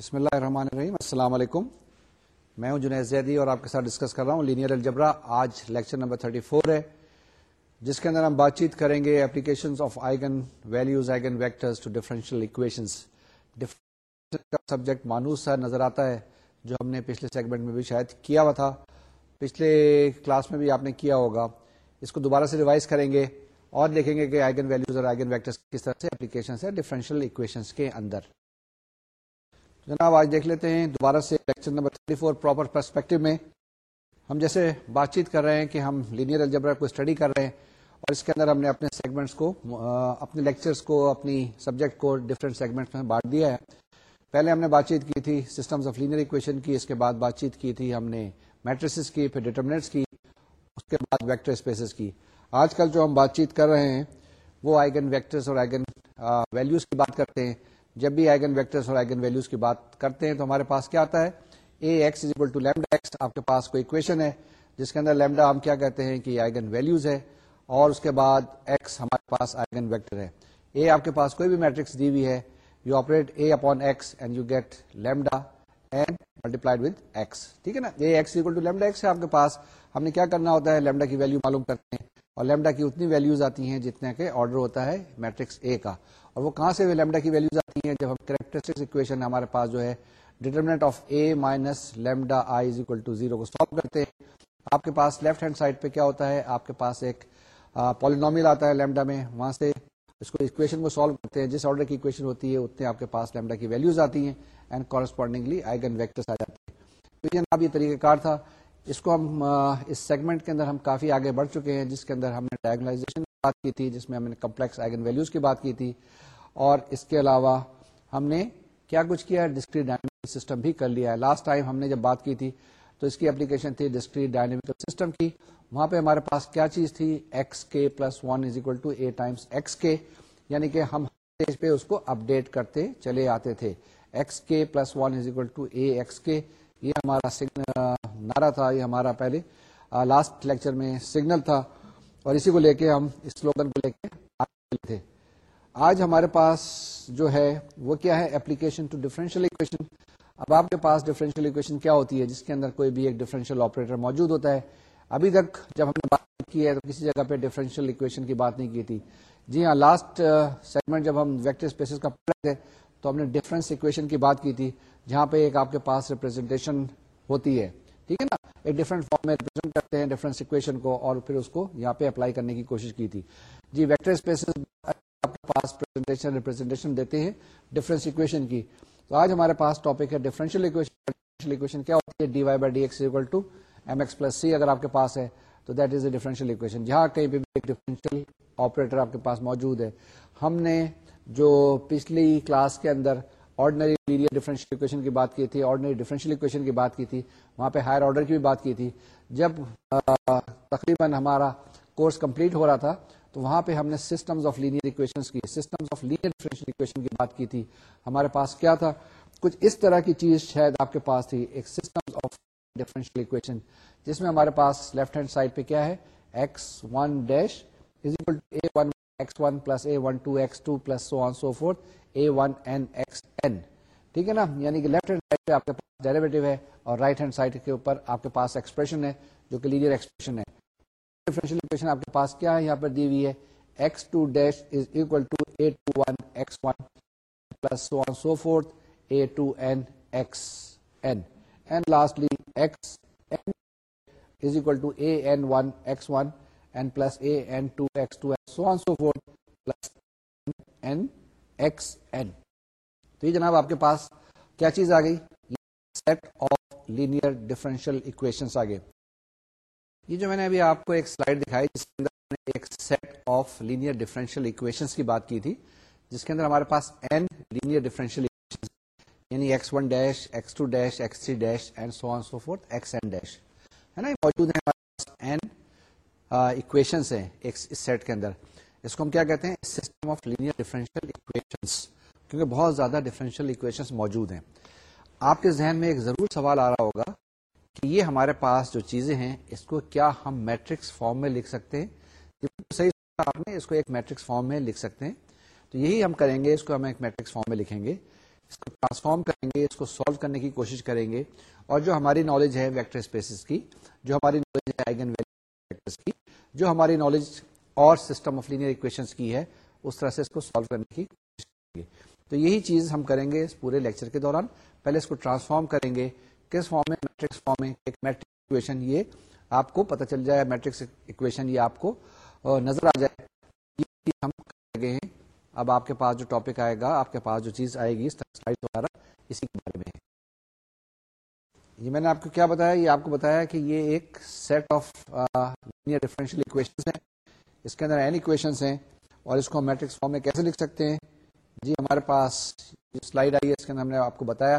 بسم اللہ الرحمن الرحیم السلام علیکم میں ہوں جنید زیدی اور آپ کے ساتھ ڈسکس کر رہا ہوں لینئر الجبرا آج لیکچر نمبر 34 ہے جس کے اندر ہم بات چیت کریں گے اپلیکیشن آف ویکٹرز ٹو کا سبجیکٹ مانوس نظر آتا ہے جو ہم نے پچھلے سیگمنٹ میں بھی شاید کیا ہوا تھا پچھلے کلاس میں بھی آپ نے کیا ہوگا اس کو دوبارہ سے ریوائز کریں گے اور دیکھیں گے کہ آئگن ویلوز اور آئگن ہے ڈیفرنشیل اکویشنس کے اندر جناب آج دیکھ لیتے ہیں دوبارہ سے لیکچر نمبر پراپر پرسپیکٹو میں ہم جیسے بات چیت کر رہے ہیں کہ ہم لینئر الجبرا کو اسٹڈی کر رہے ہیں اور اس کے اندر ہم نے اپنے سیگمنٹس کو اپنے لیکچرز کو اپنی سبجیکٹ کو ڈفرینٹ سیگمنٹس میں بانٹ دیا ہے پہلے ہم نے بات چیت کی تھی سسٹمز آف لینئر اکویشن کی اس کے بعد بات چیت کی تھی ہم نے میٹریسز کی پھر ڈیٹرمنٹس کی اس کے بعد ویکٹر اسپیسز کی آج کل جو ہم بات چیت کر رہے ہیں وہ آئیگن ویکٹرس اور آئگن ویلیوز کی بات کرتے ہیں جب بھی آئگن ویکٹرس اور آئگن ویلوز کی بات کرتے ہیں تو ہمارے پاس کیا آتا ہے A x is equal to lambda x آپ کے پاس کوئی اکویشن ہے جس کے اندر لیمڈا ہم کیا کہتے ہیں کہ آئگن ویلوز ہے اور اس کے بعد ایکس ہمارے پاس آئگن ویکٹر ہے اے آپ کے پاس کوئی بھی میٹرکس دی ہوئی ہے you operate A upon x and you get lambda and multiplied plied with x ٹھیک ہے نا A x equal to lambda x ہے آپ کے پاس ہم نے کیا کرنا ہوتا ہے لیمڈا کی ویلو معلوم کرتے ہیں اور لیمڈا کی اتنی ویلوز آتی ہیں جتنے کے آرڈر ہوتا ہے میٹرکس اے کا اور وہ کہاں سے لیمڈا کی ویلوز آتی ہیں جب ہم کریکٹرسٹکس اکویشن ہمارے پاس جو ہے determinant of A minus lambda I is equal to zero کو سالو کرتے ہیں آپ کے پاس لیفٹ ہینڈ سائڈ پہ کیا ہوتا ہے آپ کے پاس ایک پالینومیل آتا ہے لیمڈا میں وہاں سے اس کو اکویشن کو سالو کرتے ہیں جس آرڈر کی اکویشن ہوتی ہے اتنے آپ کے پاس لیمڈا کی ویلوز آتی ہیں اینڈ کورسپونڈنگلی آئیگن ویکٹرس آ جاتے ہیں تو یہ جناب یہ طریقہ کار تھا اس کو ہم اس سیگمنٹ کے اندر ہم کافی آگے بڑھ چکے ہیں جس کے اندر ہم نے ڈائگنائزیشن کی بات کی تھی جس میں ہم نے کمپلیکس آئگن ویلوز کی بات کی تھی اور اس کے علاوہ ہم نے کیا کچھ کیا سسٹم بھی کر لیا ہے لاسٹ ٹائم ہم نے جب بات کی تھی تو اس کی اپلیکیشن تھی سسٹم کی وہاں پہ ہمارے پاس کیا چیز تھی x k plus one is equal to A times x k یعنی کہ ہم پہ اس کو اپڈیٹ کرتے چلے آتے تھے x k plus one is equal to A x k یہ ہمارا نارا تھا یہ ہمارا پہلے لاسٹ لیکچر میں سگنل تھا اور اسی کو لے کے ہم سلوگن کو لے کے تھے آج ہمارے پاس جو ہے وہ کیا ہے اپلیکیشن ٹو ڈیفرنشیل اکویشن اب آپ کے پاس ڈیفرنشیل کیا ہوتی ہے جس کے اندر کوئی بھی ایک ڈیفرنشیل آپریٹر موجود ہوتا ہے ابھی تک جب ہم نے بات کی ہے تو کسی جگہ پہ ڈیفرنشیل اکویشن کی بات نہیں کی تھی جی ہاں لاسٹ سیگمنٹ uh, جب ہم ویکٹر اسپیسیز کا پڑھے تھے تو ہم نے ڈفرینس اکویشن کی بات کی تھی جہاں پہ ایک آپ کے پاس ریپرزینٹیشن ہوتی ہے ٹھیک ہے نا ایک ڈفرینٹ فارم میں ریپرزینٹ کرتے ہیں ڈفرینس اکویشن کو اور پھر اس کو یہاں پہ اپلائی کرنے کی کوشش کی تھی جی ویکٹر اسپیسیز پاس پریزنٹیشن ریپرزینٹیشن دیتے ہیں ڈفرینس اکویشن کی تو آج ہمارے پاس ٹاپک ہے ڈیفرنشیل اکویشن اکویشن کیا ہوتی ہے d y by d x equal to m x plus c اگر آپ کے پاس ہے تو that is a differential equation جہاں کہیں بھی ایک ڈیفرنشیل آپریٹر آپ کے پاس موجود ہے ہم نے جو پچھلی کلاس کے اندر آرڈنری لیڈیئر ڈیفرنشیل اکویشن کی بات کی تھی آرڈنری ڈیفرنشیل اکویشن کی بات کی تھی وہاں پہ ہائر آرڈر کی بھی بات کی تھی جب تقریباً ہمارا کورس کمپلیٹ ہو رہا تھا تو وہاں پہ ہم نے سسٹمز آف لینئر اکویشنز کی systems of linear differential equation کی بات کی تھی ہمارے پاس کیا تھا کچھ اس طرح کی چیز شاید آپ کے پاس تھی ایک سسٹمز آف ڈیفرنشیل اکویشن جس میں ہمارے پاس لیفٹ ہینڈ سائڈ پہ کیا ہے x one dash is equal to a one x one plus a one two x two plus so on so forth a one n x n ٹھیک ہے نا یعنی کہ لیفٹ ہینڈ سائڈ پہ آپ کے پاس ڈیریویٹو ہے اور رائٹ ہینڈ سائڈ کے اوپر آپ کے پاس ایکسپریشن ہے جو کہ لینئر ایکسپریشن ہے ڈیفرنشیل اکویشن آپ کے پاس کیا ہے یہاں پر دی ہوئی ہے x two dash is equal to a two one x one plus one so forth a two n x n and lastly x n is equal to a n one x one and plus a n two x two n so on so forth plus n x n تو یہ جناب آپ کے پاس کیا چیز آ گئی set of linear differential equation آ گئے یہ جو میں نے ابھی آپ کو ایک سلائڈ دکھائی جس کے اندر ایک set of linear differential equation کی بات کی تھی جس کے اندر ہمارے پاس یعنی ہے نا یہ موجود ہے اس کو ہم کیا کہتے ہیں سسٹم آف لینئر ڈیفرنشیلشن کیونکہ بہت زیادہ ڈیفرنشیل اکویشن موجود ہیں آپ کے ذہن میں ایک ضرور سوال آ رہا ہوگا کہ یہ ہمارے پاس جو چیزیں ہیں اس کو کیا ہم میٹرکس فارم میں لکھ سکتے ہیں آپ نے اس کو ایک میٹرکس فارم میں لکھ سکتے ہیں تو یہی ہم کریں گے اس کو ہم ایک میٹرکس فارم میں لکھیں گے اس کو ٹرانسفارم کریں گے اس کو سالو کرنے کی کوشش کریں گے اور جو ہماری نالج ہے ویکٹر اسپیسیز کی جو ہماری نالج ہے ویکٹرز کی جو ہماری نالج اور سسٹم آف لینئر اکویشنس کی ہے اس طرح سے اس کو سالو کرنے کی کوشش کریں گے تو یہی چیز ہم کریں گے اس پورے لیکچر کے دوران پہلے اس کو ٹرانسفارم کریں گے کس فارم میں میٹرکس فارم میں ایک میٹرک اکویشن یہ آپ کو پتہ چل جائے میٹرکس اکویشن یہ آپ کو نظر آ جائے یہ ہم گئے ہیں اب آپ کے پاس جو ٹاپک آئے گا آپ کے پاس جو چیز آئے گی سلائڈ وغیرہ اسی کے بارے میں یہ میں نے آپ کو کیا بتایا یہ آپ کو بتایا کہ یہ ایک سیٹ آف ڈیفرنشیل اکویشن ہیں اس کے اندر این اکویشن ہیں اور اس کو میٹرکس فارم میں کیسے لکھ سکتے ہیں جی ہمارے پاس جو سلائڈ آئی ہے اس کے اندر ہم نے آپ کو بتایا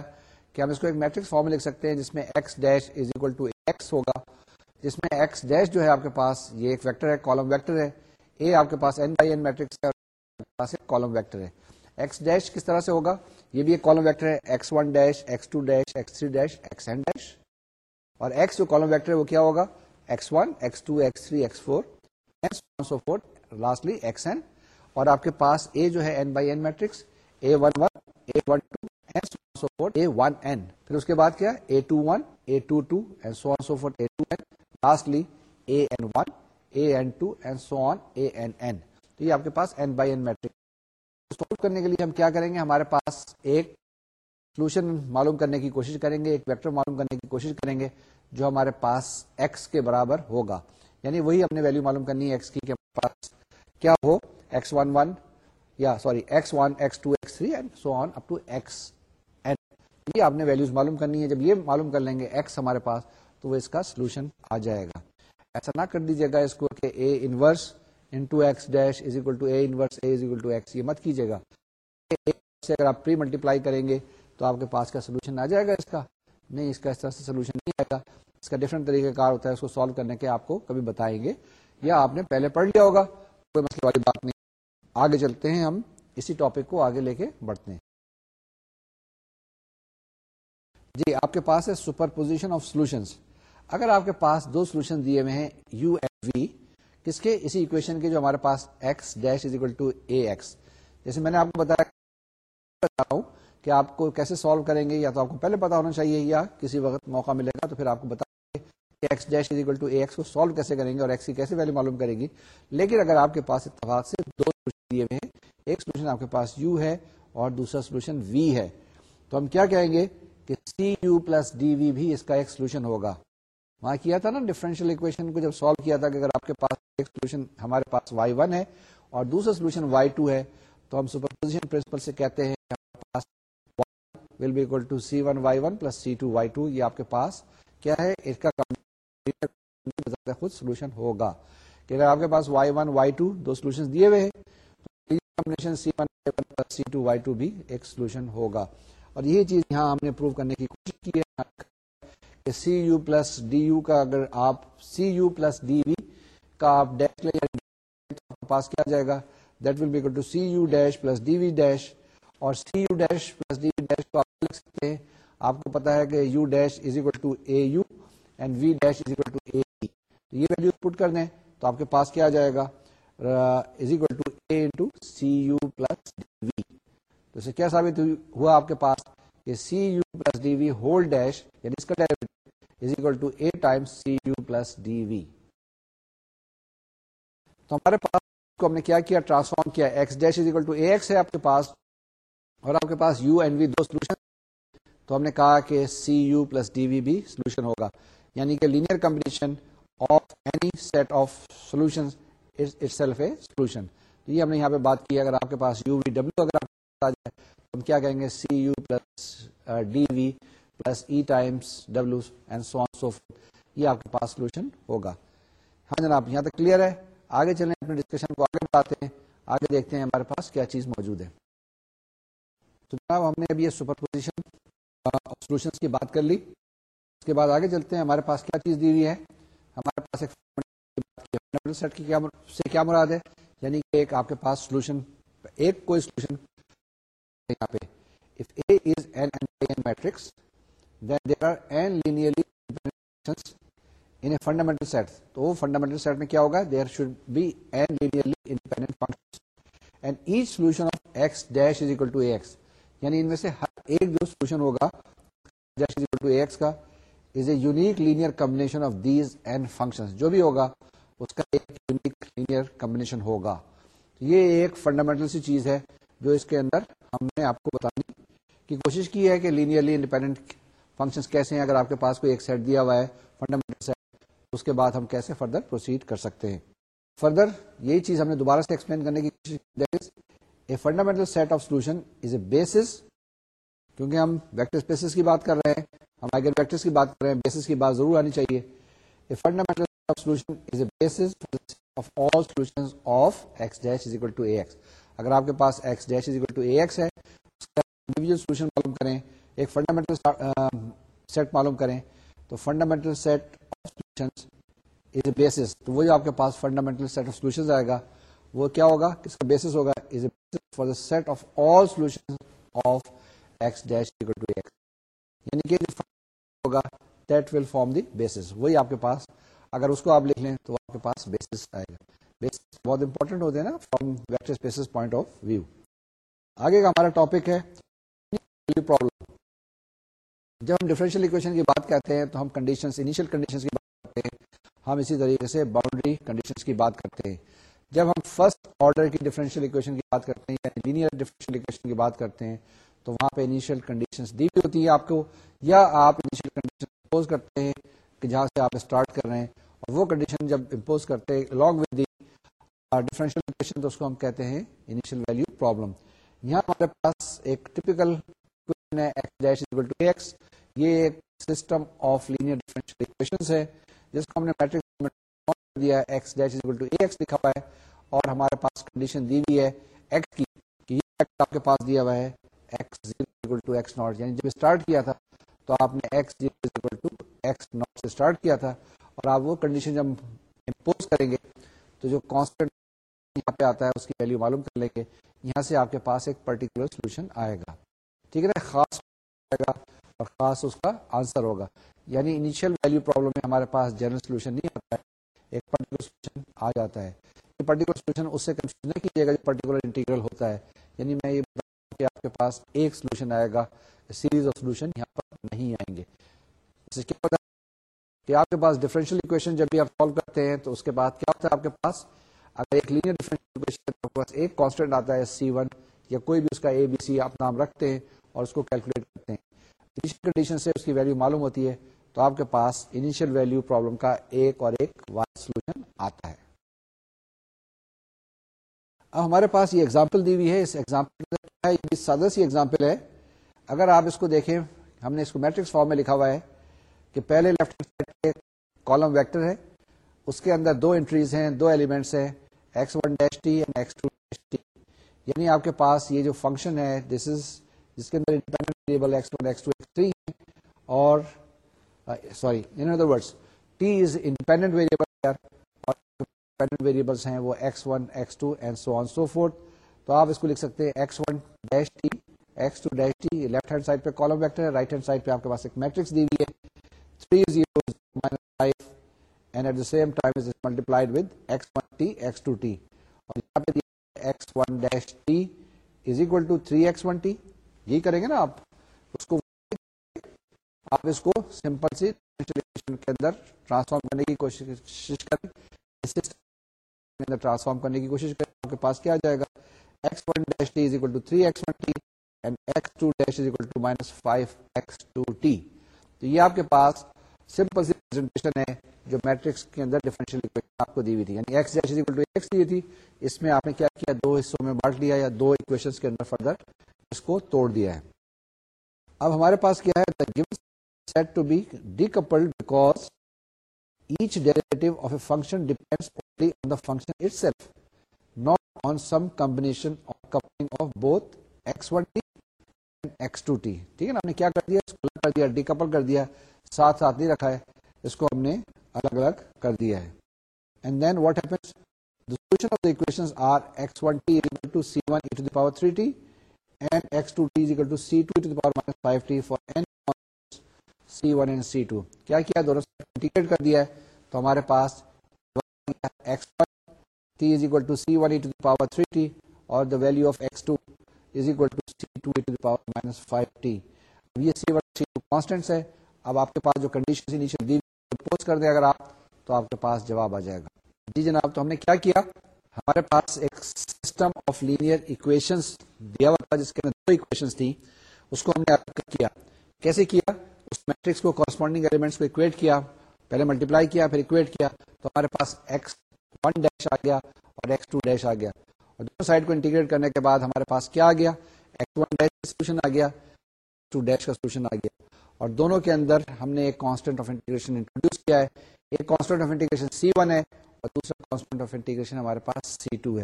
کہ ہم اس کو ایک میٹرکس فارم لکھ سکتے ہیں جس میں x dash is equal to x ہوگا جس میں ایکس ڈیش جو ہے آپ کے پاس یہ ایک ویکٹر ہے کالم ویکٹر ہے اے آپ کے پاس این بائی این میٹرکس ہے اور پاس ایک کالم ویکٹر ہے ایکس ڈیش کس طرح سے ہوگا یہ بھی ایک کالم ویکٹر ہے x one dash x two dash x three dash x n dash اور ایکس جو کالم ویکٹر ہے وہ کیا ہوگا x one x two x three x four so for lastly x n اور آپ کے پاس اے جو ہے n by n matrix a one one a one two four a one n پھر اس کے بعد کیا a two one a two two and so on so for a two n lastly a n one a n two and so on a n n تو یہ آپ کے پاس n by n matrix solve کرنے کے لیے ہم کیا کریں گے ہمارے پاس ایک سولوشن معلوم کرنے کی کوشش کریں گے ایک ویکٹر معلوم کرنے کی کوشش کریں گے جو ہمارے پاس ایکس کے برابر ہوگا یعنی وہی ہم نے ویلو معلوم کرنی ہے ایکس کی کے پاس کیا ہو ایکس ون ون یا sorry x one x two x three and so on up to x یہ آپ نے ویلوز معلوم کرنی ہے جب یہ معلوم کر لیں گے ایکس ہمارے پاس تو وہ اس کا سولوشن آ جائے گا ایسا نہ کر دیجیے گا اس کو کہ A inverse into x dash is equal to A inverse A is equal to x یہ مت کیجیے گا سے اگر آپ پری ملٹیپلائی کریں گے تو آپ کے پاس کا سولوشن آ جائے گا اس کا نہیں اس کا اس طرح سے سولوشن نہیں آئے گا اس کا ڈفرنٹ طریقہ کار ہوتا ہے اس کو سالو کرنے کے آپ کو کبھی بتائیں گے یا آپ نے پہلے پڑھ لیا ہوگا کوئی مسئلہ والی بات نہیں آگے چلتے ہیں ہم اسی ٹاپک کو آگے لے کے بڑھتے ہیں جی آپ کے پاس ہے سپر پوزیشن آف سولوشن اگر آپ کے پاس دو سولوشن دیے ہوئے ہیں یو ایف وی کس کے اسی اکویشن کے جو ہمارے پاس x dash is equal to A x جیسے میں نے آپ کو بتایا کہ آپ کو کیسے سالو کریں گے یا تو آپ کو پہلے پتا ہونا چاہیے یا کسی وقت موقع ملے گا تو پھر آپ کو کو سالو کیسے کریں گے اور ایکس کی کیسے ویلو معلوم کریں گی لیکن اگر آپ کے پاس اتفاق سے دو سولوشن دیے ہوئے ہیں ایک سولوشن آپ کے پاس یو ہے اور دوسرا سولوشن وی ہے تو ہم کیا کہیں گے کہ c u plus d v بھی اس کا ایک سولوشن ہوگا وہاں کیا تھا نا ڈیفرنشیل اکویشن کو جب سالو کیا تھا کہ اگر آپ کے پاس ایک سولوشن ہمارے پاس وائی ون ہے اور دوسرا سولوشن وائی ٹو ہے تو ہم سپر پوزیشن پرنسپل سے کہتے ہیں کہ ہمارے پاس will be equal to c one y one plus c two y two یہ آپ کے پاس کیا ہے اس کا کمپنی خود سولوشن ہوگا کہ اگر آپ کے پاس وائی ون وائی ٹو دو سولوشن دیے ہوئے ہیں c one c two y two بھی ایک سولوشن ہوگا اور یہ چیز یہاں ہم نے پروو کرنے کی کوشش کی ہے کہ c u plus d u کا اگر آپ c u plus d v کا آپ ڈیش لے پاس کیا جائے گا that will be to c u dash plus d v dash اور c u dash plus d v dash کو آپ لکھ سکتے ہیں آپ کو پتا ہے کہ u dash is equal to A u and v dash is equal to A یہ ویلو پٹ کر دیں تو آپ کے پاس کیا جائے گا is equal to A into c u plus d v تو اسے کیا ثابت ہوا آپ کے پاس کہ c u plus d v whole dash یعنی اس کا is to A time c u plus d v تو ہمارے پاس کو ہم نے کیا کیا ٹرانسفارم کیا x dash is equal to A x ہے آپ کے پاس اور آپ کے پاس یو اینڈ وی دو سولوشن تو ہم نے کہا کہ c u plus d v بھی سولوشن ہوگا یعنی کہ linear combination of any set of solution self a solution تو یہ ہم نے یہاں پہ بات کی اگر آپ کے پاس یو وی ڈبلو اگر آپ آ جائے تو ہم کیا کہیں گے c u plus d v plus e times W and so so یہ آپ کے پاس سولوشن ہوگا ہاں جناب یہاں تک کلیئر ہے آگے چلیں اپنے ڈسکشن کو آگے بڑھاتے ہیں آگے دیکھتے ہیں ہمارے پاس کیا چیز موجود ہے تو جناب ہم نے ابھی یہ سپر پوزیشن سولوشن کی بات کر لی اس کے بعد آگے چلتے ہیں ہمارے پاس کیا چیز دی ہوئی ہے ہمارے پاس ایک سیٹ کی سے کیا مراد ہے یعنی کہ ایک آپ کے پاس سولوشن ایک کوئی سولوشن جو بھی ہوگا ہوگا اس کا ایک یہ ایک سی چیز ہے جو اس کے اندر ہم نے آپ کو بتانے کی کوشش کی ہے کہ لینئرلی انڈیپینڈنٹ فنکشن کیسے ہیں اگر آپ کے پاس کوئی ایک سیٹ دیا ہوا ہے فنڈامنٹل سیٹ اس کے بعد ہم کیسے فردر پروسیڈ کر سکتے ہیں فردر یہی چیز ہم نے دوبارہ سے ایکسپلین کرنے کی کوشش کی fundamental set of solution is a basis کیونکہ ہم ویکٹر اسپیسز کی بات کر رہے ہیں ہم آئیگر ویکٹرس کی بات کر رہے ہیں بیسس کی بات ضرور آنی چاہیے fundamental solution is a basis of all solution of x dash is equal to A x اگر آپ کے پاس x dash is equal to A x ہے اس کا انڈیویجل سولوشن معلوم کریں ایک فنڈامنٹل سیٹ معلوم کریں تو fundamental set of solution is a basis تو وہ جو آپ کے پاس فنڈامنٹل سیٹ آف سولوشن آئے گا وہ کیا ہوگا کس کا بیسس ہوگا is a basis for the set of all solution of x dash equal to x یعنی کہ جو ہوگا that will form the basis وہی آپ کے پاس اگر اس کو آپ لکھ لیں تو آپ کے پاس بیسس آئے گا بیس بہت امپورٹنٹ ہوتے ہیں نا from vector spaces point of view آگے کا ہمارا ٹاپک ہے جب ہم ڈفرینشیل اکویشن کی بات کرتے ہیں تو ہم کنڈیشن انیشیل کنڈیشن کی بات کرتے ہیں ہم اسی طریقے سے باؤنڈری کنڈیشن کی بات کرتے ہیں جب ہم فرسٹ آرڈر کی ڈفرینشیل اکویشن کی بات کرتے ہیں یا لینئر ڈفرینشیل اکویشن کی بات کرتے ہیں تو وہاں پہ انیشیل کنڈیشن دی ہوئی ہوتی ہے آپ کو یا آپ انیشیل کنڈیشن امپوز کرتے ہیں کہ جہاں سے آپ اسٹارٹ کر رہے ہیں اور وہ کنڈیشن جب امپوز کرتے ہیں لانگ ود دی کو کو اس ہم ہم کہتے ہیں انیشیل پرابلم یہاں ہمارے پاس ایک سسٹم اکویشن ہے جس نے لکھا ہے اور ہمارے پاس کنڈیشن دی ہوئی ہے کی کے پاس دیا ہوا ہے اور وہ کنڈیشن جب امپوز کریں گے تو جو کانسٹنٹ یہاں پہ آتا ہے اس کی ویلو معلوم کر لیں گے یہاں سے آپ کے پاس ایک پرٹیکولر سولوشن آئے گا ٹھیک ہے نا خاص آئے گا اور خاص اس کا آنسر ہوگا یعنی انیشیل ویلو پرابلم میں ہمارے پاس جنرل سولوشن نہیں آتا ہے ایک پرٹیکولر سولوشن آ جاتا ہے یہ پرٹیکولر سولوشن اس سے کنفیوژ نہیں کیجیے گا جو پرٹیکولر انٹیگرل ہوتا ہے یعنی میں یہ بتا ہوں کہ آپ کے پاس ایک سولوشن آئے گا سیریز آف سولوشن یہاں پر نہیں آئیں گے کیا پتا کہ آپ کے پاس ڈفرینشیل اکویشن جب بھی آپ سالو کرتے ہیں تو اس کے بعد کیا ہوتا ہے آپ کے پاس اگر ایک لینئر ڈیفرنشیل ایکویشن کے پاس ایک کانسٹنٹ آتا ہے سی ون یا کوئی بھی اس کا اے بی سی آپ نام رکھتے ہیں اور اس کو کیلکولیٹ کرتے ہیں انیشیل کنڈیشن سے اس کی ویلیو معلوم ہوتی ہے تو آپ کے پاس انیشیل ویلیو پرابلم کا ایک اور ایک وائر سولوشن آتا ہے اب ہمارے پاس یہ ایگزامپل دی ہوئی ہے اس ایگزامپل سادہ سی ایگزامپل ہے اگر آپ اس کو دیکھیں ہم نے اس کو میٹرکس فارم میں لکھا ہوا ہے کہ پہلے لیفٹ سائڈ کالم ویکٹر ہے اس کے اندر دو انٹریز ہیں دو ایلیمنٹس ہیں x one dash t and x two dash t یعنی آپ کے پاس یہ جو فنکشن ہے دس از جس کے اندر independent variable x one x two x three اور sorry in other words t is independent variable اور ڈیپینڈنٹ ویریبلس ہیں وہ x one x two and so on so forth تو آپ اس کو لکھ سکتے ہیں x one dash t x two dash t left hand side پہ کالم ویکٹر ہے رائٹ ہینڈ سائڈ پہ آپ کے پاس ایک میٹرکس دی ہوئی ہے three zero minus five and at the same time is multiplied with x1t x2t اور یہاں پہ x1 dash t is equal to 3x1t یہ کریں گے نا آپ اس کو آپ اس کو سمپل سی ٹرانسلیشن کے اندر ٹرانسفارم کرنے کی کوشش کریں ٹرانسفارم کرنے کی کوشش کریں آپ کے پاس کیا جائے گا x1 dash t is equal to 3x1t and x2 dash is equal to minus 5x2t تو یہ آپ کے پاس سمپل سی پرزنٹیشن ہے جو میٹرکس کے اندر ڈیفرنشیل آپ کو دی ہوئی تھی یعنی x dash is two x دی تھی اس میں آپ نے کیا کیا دو حصوں میں بانٹ لیا یا دو اکویشن کے اندر فردر اس کو توڑ دیا ہے اب ہمارے پاس کیا ہے set to be decoupled because each derivative of a function depend only on the function itself not on some combination of coupling of both x one d x two t ٹھیک ہے نا ہم نے کیا کر دیا اس کو الگ کر دیا ڈیکپل کر دیا ساتھ ساتھ نہیں رکھا ہے اس کو ہم نے الگ الگ کر دیا ہے and then what happens the solution of the equation are x one t equal to c one e to the power three t and x two t equal to c two e to the power minus five t for any c one and c two کیا کیا دونوں سے integrate کر دیا ہے تو ہمارے پاس x one t equal to c one e to the power three t اور the value of x two is equal to c two to power minus five t اب یہ c one c two constants ہے اب آپ کے پاس جو condition initial دی pose کر دیں اگر آپ تو آپ کے پاس جواب آ جائے گا جی جناب تو ہم نے کیا کیا ہمارے پاس ایک سسٹم آف لینئر اکویشن دیا ہوا تھا جس کے اندر دو اکویشن تھیں اس کو ہم نے کیا کیسے کیا اس میٹرکس کو کارسپونڈنگ ایلیمنٹس کو اکویٹ کیا پہلے ملٹیپلائی کیا پھر اکویٹ کیا تو ہمارے پاس ایکس ون ڈیش آ گیا اور ایکس ٹو ڈیش آ گیا اور دونوں سائڈ کو انٹیگریٹ کرنے کے بعد ہمارے پاس کیا آ گیا ایکس ون ڈیش کا سولوشن آ گیا ٹو ڈیش کا سولوشن آ گیا اور دونوں کے اندر ہم نے ایک کانسٹنٹ آف انٹیگریشن انٹروڈیوس کیا ہے ایک constant of integration c one ہے اور دوسرا کانسٹنٹ آف انٹیگریشن ہمارے پاس سی ٹو ہے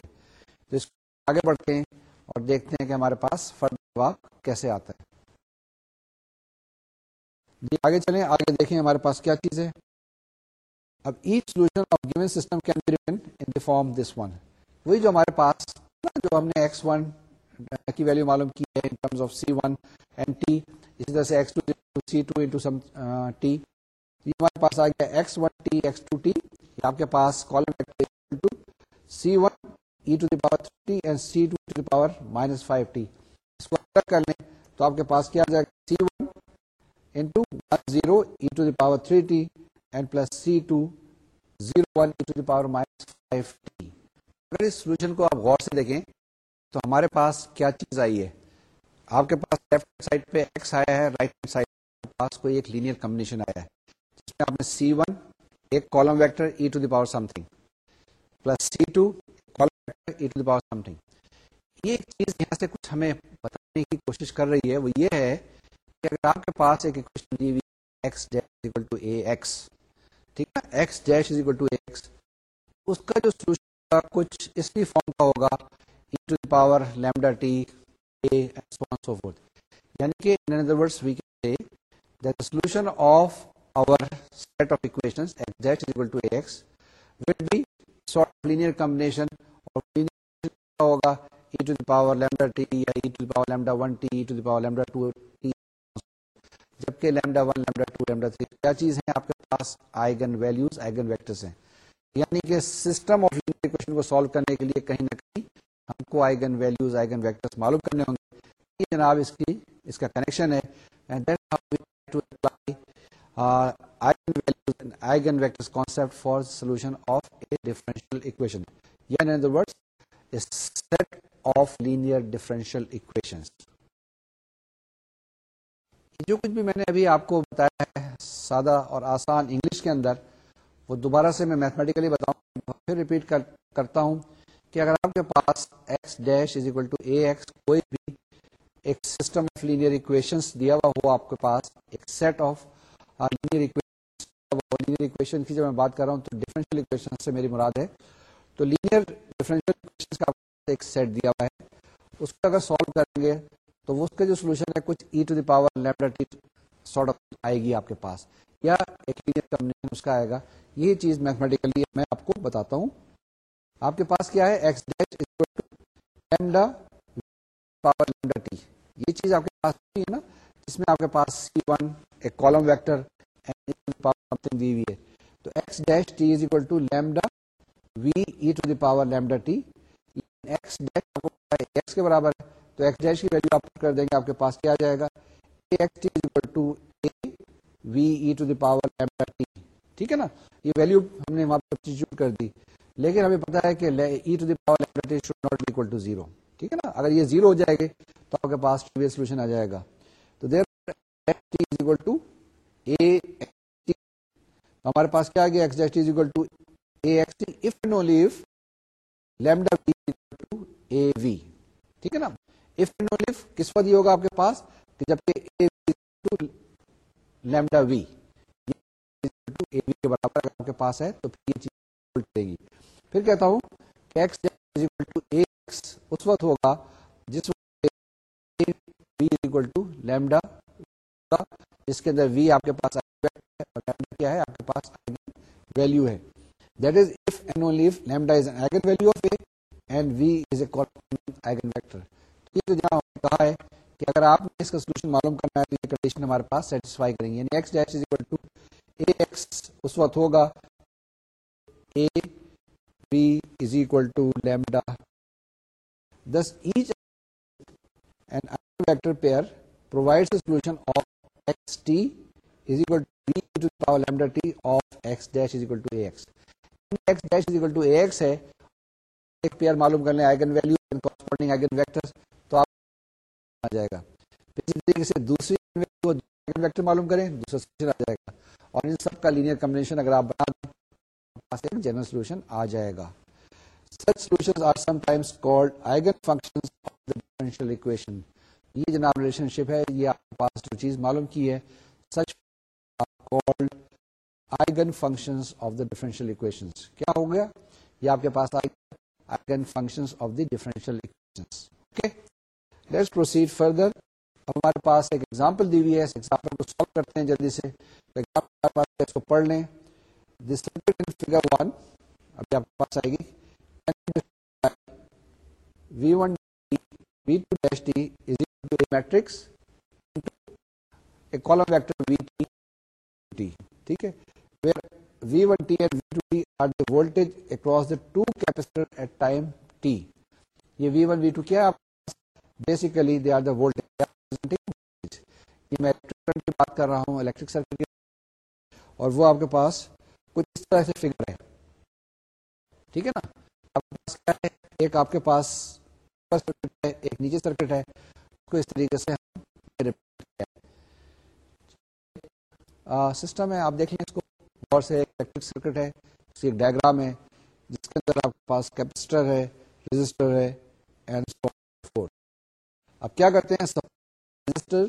تو اس کو آگے بڑھتے ہیں اور دیکھتے ہیں کہ ہمارے پاس فرد جواب کیسے آتا ہے جی آگے چلیں آگے دیکھیں ہمارے پاس کیا چیز ہے اب each solution of given system can be written in the form this one وہی جو ہمارے پاس جو ہم نے ایکس ون کی ویلو معلوم کی ہے in terms of C one and T اسی طرح سے X two C two into some T یہ ہمارے پاس آ گیا X one T X two T آپ کے پاس column two C one E to the power three and C two to the power minus five T اس کو الگ کر لیں تو آپ کے پاس کیا جائے گا C one into one zero E to the power three T and plus C two zero one E to the power minus five T اگر اس سولوشن کو آپ غور سے دیکھیں تو ہمارے پاس کیا چیز آئی ہے آپ کے پاس لیفٹ سائڈ پہ ایکس آیا ہے رائٹ ہینڈ سائڈ پاس کوئی ایک لینئر کمبنیشن آیا ہے جس میں آپ نے سی ون ایک column vector e to the power something plus c two column vector e to the power something یہ چیز یہاں سے کچھ ہمیں بتانے کی کوشش کر رہی ہے وہ یہ ہے کہ اگر آپ کے پاس ایک اکویشن دی ہوئی X dash to A X ٹھیک ہے X dash is equal to X اس کا جو سولوشن کچھ اس کا ہوگا لیمڈا لیمڈا لیمڈا یعنی کہ جبکہ کیا چیز ہیں ہیں آپ کے پاس یعنی کہ سسٹم آف لینکویشن کو سالو کرنے کے لیے کہیں نہ کہیں ہم کو آئیگن ویلوز آئیگن ویکٹر معلوم کرنے ہوں گے جی جناب اس کی اس کا کنیکشن ہے solution of a differential equation یعنی in the word set of linear differential equation جو کچھ بھی میں نے ابھی آپ کو بتایا ہے سادہ اور آسان انگلش کے اندر وہ دوبارہ سے میں میتھمیٹیکلی بتاؤں پھر ریپیٹ کرتا ہوں کہ اگر آپ کے پاس x dash is equal to A x کوئی بھی ایک سسٹم آف لینئر اکویشن دیا ہوا ہو آپ کے پاس ایک سیٹ آف لینئر اکویشن کی جب میں بات کر رہا ہوں تو ڈیفرنشیل اکویشن سے میری مراد ہے تو لینئر ڈیفرنشیل کا ایک سیٹ دیا ہوا ہے اس کو اگر سالو کریں گے تو اس کا جو سولوشن ہے کچھ E to the power lambda T sort of آئے گی آپ کے پاس یا ایکینیت کا منیمم اس کا آئے گا یہ چیز میتھمیٹیکلی میں آپ کو بتاتا ہوں آپ کے پاس کیا ہے X dash lambda power lambda T یہ چیز آپ کے پاس ہے نا جس میں آپ کے پاس سی ون ایک کالم ویکٹر e تو X dash T is equal to lambda V to the power lambda T X dash آپ کے برابر ہے تو ایکس ڈیش کی ویلو آپ کر دیں گے آپ کے پاس کیا جائے گا T is equal to V E to the power ٹھیک ہے نا یہ ویلو ہم نے وہاں پر کر دی لیکن ہمیں پتا ہے کہ E to the power should not equal to zero ٹھیک ہے نا اگر یہ زیرو ہو جائے گی تو آپ کے پاس سولوشن آ جائے گا تو دیر ایکل ٹو اے ہمارے پاس کیا گیا X dash is equal to A X if no leaf lambda to A V ٹھیک ہے نا اف نو لیف کس وقت یہ ہوگا آپ کے پاس کہ جبکہ لیمڈا وی کے برابر آپ کے پاس ہے تو پھر یہ چیز چلے گی پھر کہتا ہوں کہ x x اس وقت ہوگا جس وقت لیمڈا جس کے اندر وی آپ کے پاس لیمڈا کیا ہے آپ کے پاس ویلو ہے that is if and only if lambda is an eigenvalue of A and V is a call eigenvector یہ تو جہاں کہا ہے کہ اگر آپ نے اس کا سولوشن معلوم کرنا ہے تو یہ کنڈیشن ہمارے پاس سیٹسفائی کریں گے یعنی x equal to AX اس وقت ہوگا A B is equal to lambda this each and vector pair provide solution of X T is equal to power lambda T of X dash is equal to A X X dash is equal to A X ہے ایک pair معلوم کر لیں eigenvalue corresponding eigenvector آ جائے گا اسی طریقے سے دوسری ویکٹر معلوم کریں دوسرا سولوشن آ جائے گا اور ان سب کا لینئر کمبنیشن اگر آپ بنا دیں پاس ایک جنرل سولوشن آ جائے گا such solution are sometimes called eigenfunction differential equation یہ جناب ریلیشن شپ ہے یہ آپ کے پاس جو چیز معلوم کی ہے such called eigenfunction of the differential equation کیا ہو گیا یہ آپ کے پاس eigenfunction of the differential equation okay okay? Let's proceed further ہمارے پاس ایک ایگزامپل دی ہوئی ہے اس ایگزامپل کو سالو کرتے ہیں جلدی سے اس کو پڑھ لیں دس فیگر ون ابھی آپ کے پاس آئے گی V one V two dash T is matrix column vector V T ٹھیک ہے V one T and V two T are the volt across the two capacitor at time T یہ وی one وی two کیا آپ basically they are the world میں بات کر رہا ہوں الیکٹرک سرکٹ کی اور وہ آپ کے پاس کچھ اس طرح سے فگر ہے ٹھیک ہے نا آپ کے پاس کیا ہے ایک آپ کے پاس سرکٹ ہے ایک نیچے سرکٹ ہے اس کو اس طریقے سے ہم سسٹم ہے آپ دیکھیں اس کو غور سے الیکٹرک سرکٹ ہے اس کی ایک ڈائگرام ہے جس کے اندر آپ کے پاس کیپسٹر ہے رجسٹر ہے اینڈ اب کیا کرتے ہیں resistor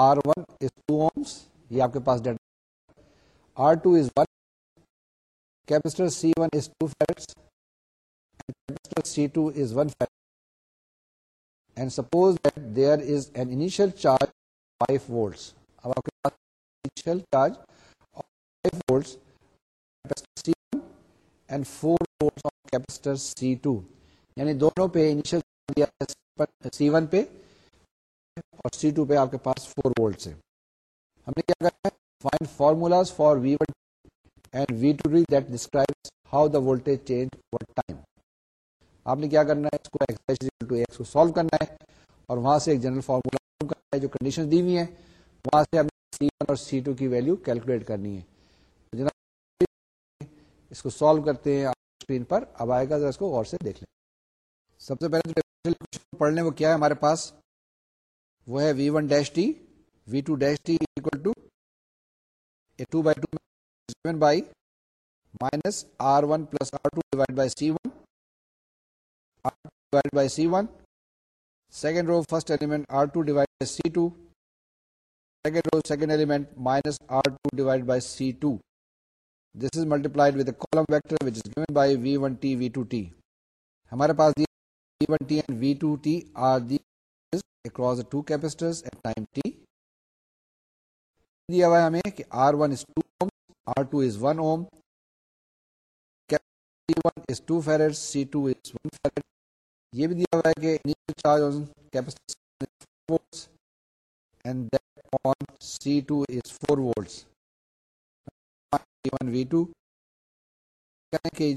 R one is two ohms یہ آپ کے پاس data R two is one capacitor C one is two farads capacitor C two is one farad and suppose that there is an initial charge five volts اب آپ کے پاس initial charge five volts C one and four volts of capacitor C two یعنی دونوں پہ initial سی one پہ اور سی to پہ آپ کے پاس فور وولٹ سے ہم نے کیا کہا ہے fine formulas for V one and V two re that describe how the volt change over time آپ نے کیا کرنا ہے اس کو ایکس ٹو ایکس کو سالو کرنا ہے اور وہاں سے ایک جنرل فارمولا کرنا ہے جو کنڈیشن دی ہوئی ہیں وہاں سے ہم نے سی ون اور سی ٹو کی ویلیو کیلکولیٹ کرنی ہے جناب اس کو سالو کرتے ہیں آپ اسکرین پر اب آئے گا اس کو غور سے دیکھ لیں سب سے پہلے جو پڑھ لیں وہ کیا ہے ہمارے پاس وہ ہے V one dash T V two dash T equal to two by two seven by minus R one plus R two divide by C one R two divide by C one second row first element R two divide by C two second row second element minus R two divide by C two this is multiplied with column vector which is given by V one T V two t ہمارے پاس v one t and v two t are the across the two capacitors at time t دیا دیا ہوا ہوا ہے ہے ہمیں کہ کہ کہ R R one one one one is is is is is two two two two two two ohm ohm C C farad farad یہ بھی charge on on and four volts V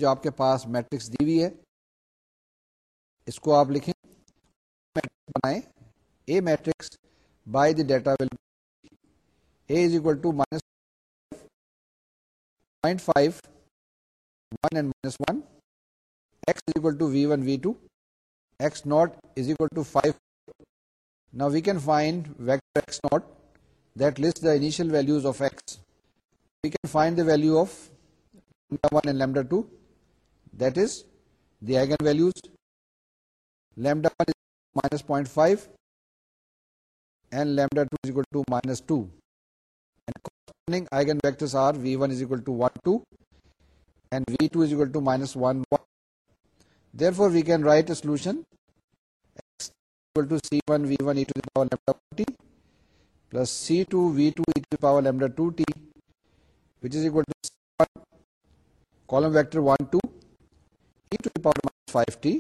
جو آپ کے پاس میٹرکس دی ہوئی ہے اس کو آپ لکھیں میٹرک بنائیں matrix by the data well two minus نا we'd note that less دسن values minus point five and lambda 2 is equal to minus 2 and corresponding eigenvectors are v1 is equal to 1 2 and v2 is equal to minus 1 1 therefore we can write a solution x equal to c1 v1 e to the power lambda 2t plus c2 v2 e to the power lambda 2t which is equal to c1 column vector 1 2 e to the power minus 5t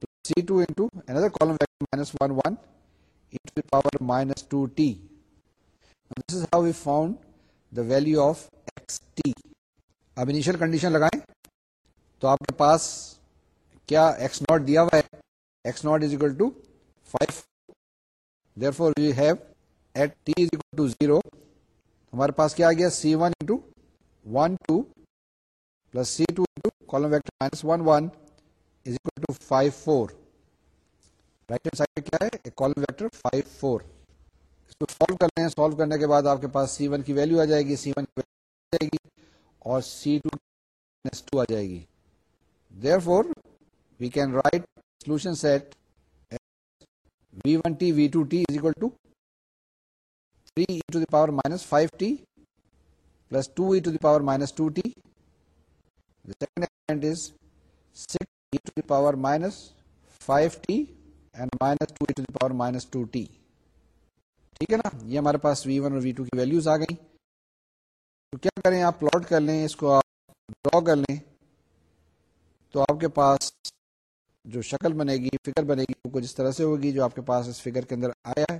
plus c2 into another column vector minus 1 1 power minus two ٹیو found condition لگائیں تو آپ کے پاس کیا ہمارے پاس کیا آ گیا C one two one two plus C two two column vector minus one one two five four right hand side کیا ہے کالم ویکٹر 5 4 اس کو سالو کر لیں سالو کرنے کے بعد آپ کے پاس سی ون کی ویلو آ جائے گی سی ون کی ویلو جائے گی اور سی ٹو مائنس ٹو آ جائے گی therefore we can write solution set V one T V two T is equal to three E to the power minus five T plus two E to the power minus two T second is six E to the power minus five T and minus two to the power minus two T ٹھیک ہے نا یہ ہمارے پاس وی one اور وی two کی values آ گئی تو کیا کریں آپ پلاٹ کر لیں اس کو آپ ڈرا کر لیں تو آپ کے پاس جو شکل بنے گی فگر بنے گی وہ کچھ اس طرح سے ہوگی جو آپ کے پاس اس فگر کے اندر آیا ہے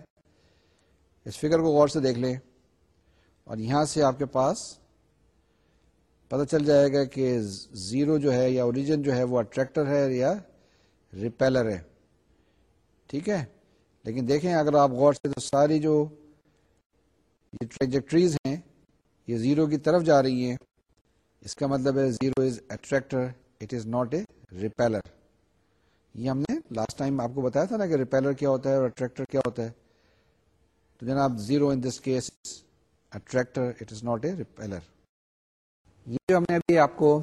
اس فگر کو غور سے دیکھ لیں اور یہاں سے آپ کے پاس پتہ چل جائے گا کہ زیرو جو ہے یا اوریجن جو ہے وہ اٹریکٹر ہے یا ریپیلر ہے ٹھیک ہے لیکن دیکھیں اگر آپ غور سے تو ساری جو یہ ٹریجیکٹریز ہیں یہ زیرو کی طرف جا رہی ہیں اس کا مطلب ہے zero is attractor it is not a repeller یہ ہم نے لاسٹ ٹائم آپ کو بتایا تھا نا کہ ریپیلر کیا ہوتا ہے اور اٹریکٹر کیا ہوتا ہے تو جناب zero in this case attractor it is not a repeller یہ جو ہم نے ابھی آپ کو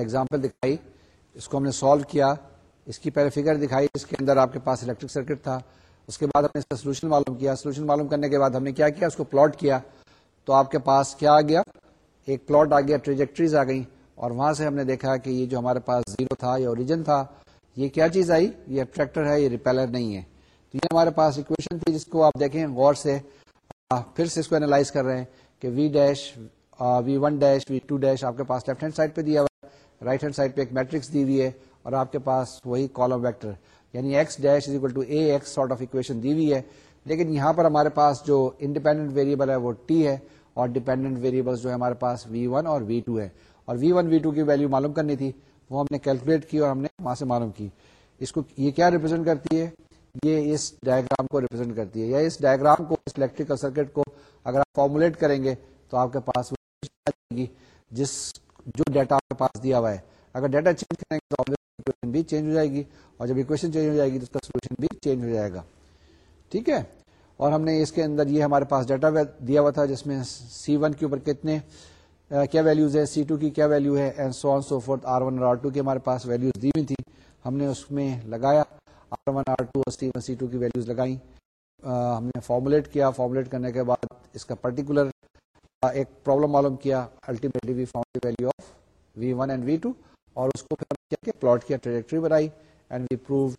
ایگزامپل دکھائی اس کو ہم نے سالو کیا اس کی پہلے فگر دکھائی اس کے اندر آپ کے پاس الیکٹرک سرکٹ تھا اس کے بعد ہم نے اس کا سولوشن معلوم کیا سولوشن معلوم کرنے کے بعد ہم نے کیا کیا اس کو پلاٹ کیا تو آپ کے پاس کیا آ گیا ایک پلاٹ آ گیا ٹریجیکٹریز آ گئیں اور وہاں سے ہم نے دیکھا کہ یہ جو ہمارے پاس زیرو تھا یا اوریجن تھا یہ کیا چیز آئی یہ اٹریکٹر ہے یہ ریپیلر نہیں ہے تو یہ ہمارے پاس اکویشن تھی جس کو آپ دیکھیں غور سے پھر سے اس کو انالائز کر رہے ہیں کہ V dash V one dash V two dash آپ کے پاس لیفٹ ہینڈ سائڈ پہ دیا ہوا ہے رائٹ ہینڈ سائڈ پہ ایک میٹرکس دی ہوئی ہے اور آپ کے پاس وہی کالم ویکٹر یعنی X dash is equal to A X sort of equation دی ہوئی ہے لیکن یہاں پر ہمارے پاس جو انڈیپینڈنٹ ویریبل ہے وہ ٹی ہے اور ڈیپینڈنٹ ویریبل جو ہے ہمارے پاس وی ون اور وی ٹو ہے اور وی ون وی ٹو کی ویلو معلوم کرنی تھی وہ ہم نے کیلکولیٹ کی اور ہم نے وہاں سے معلوم کی اس کو یہ کیا ریپرزینٹ کرتی ہے یہ اس ڈائگرام کو ریپرزینٹ کرتی ہے یا اس ڈائگرام کو اس الیکٹریکل سرکٹ کو اگر آپ فارمولیٹ کریں گے تو آپ کے پاس وہ جس جو ڈیٹا آپ کے پاس دیا ہوا ہے اگر ڈیٹا چینج کریں گے تو اکویشن بھی چینج ہو جائے گی اور جب اکویشن چینج ہو جائے گی تو اس کا سولوشن بھی چینج ہو جائے گا ٹھیک ہے اور ہم نے اس کے اندر یہ ہمارے پاس ڈیٹا دیا ہوا تھا جس میں سی ون کے اوپر کتنے کیا ویلوز ہے سی ٹو کی کیا ویلو ہے and so on so forth R one اور آر ٹو کی ہمارے پاس ویلوز دی ہوئی تھی ہم نے اس میں لگایا آر ون آر ٹو اور سی ون سی ٹو کی ویلوز لگائی ہم نے فارمولیٹ کیا فارمولیٹ کرنے کے بعد اس کا پرٹیکولر ایک پرابلم معلوم کیا ultimately we found value of V one and V two اور اس کو پھر کیا کہ پلاٹ کیا ٹریکٹری بنائی اینڈ وی پروڈ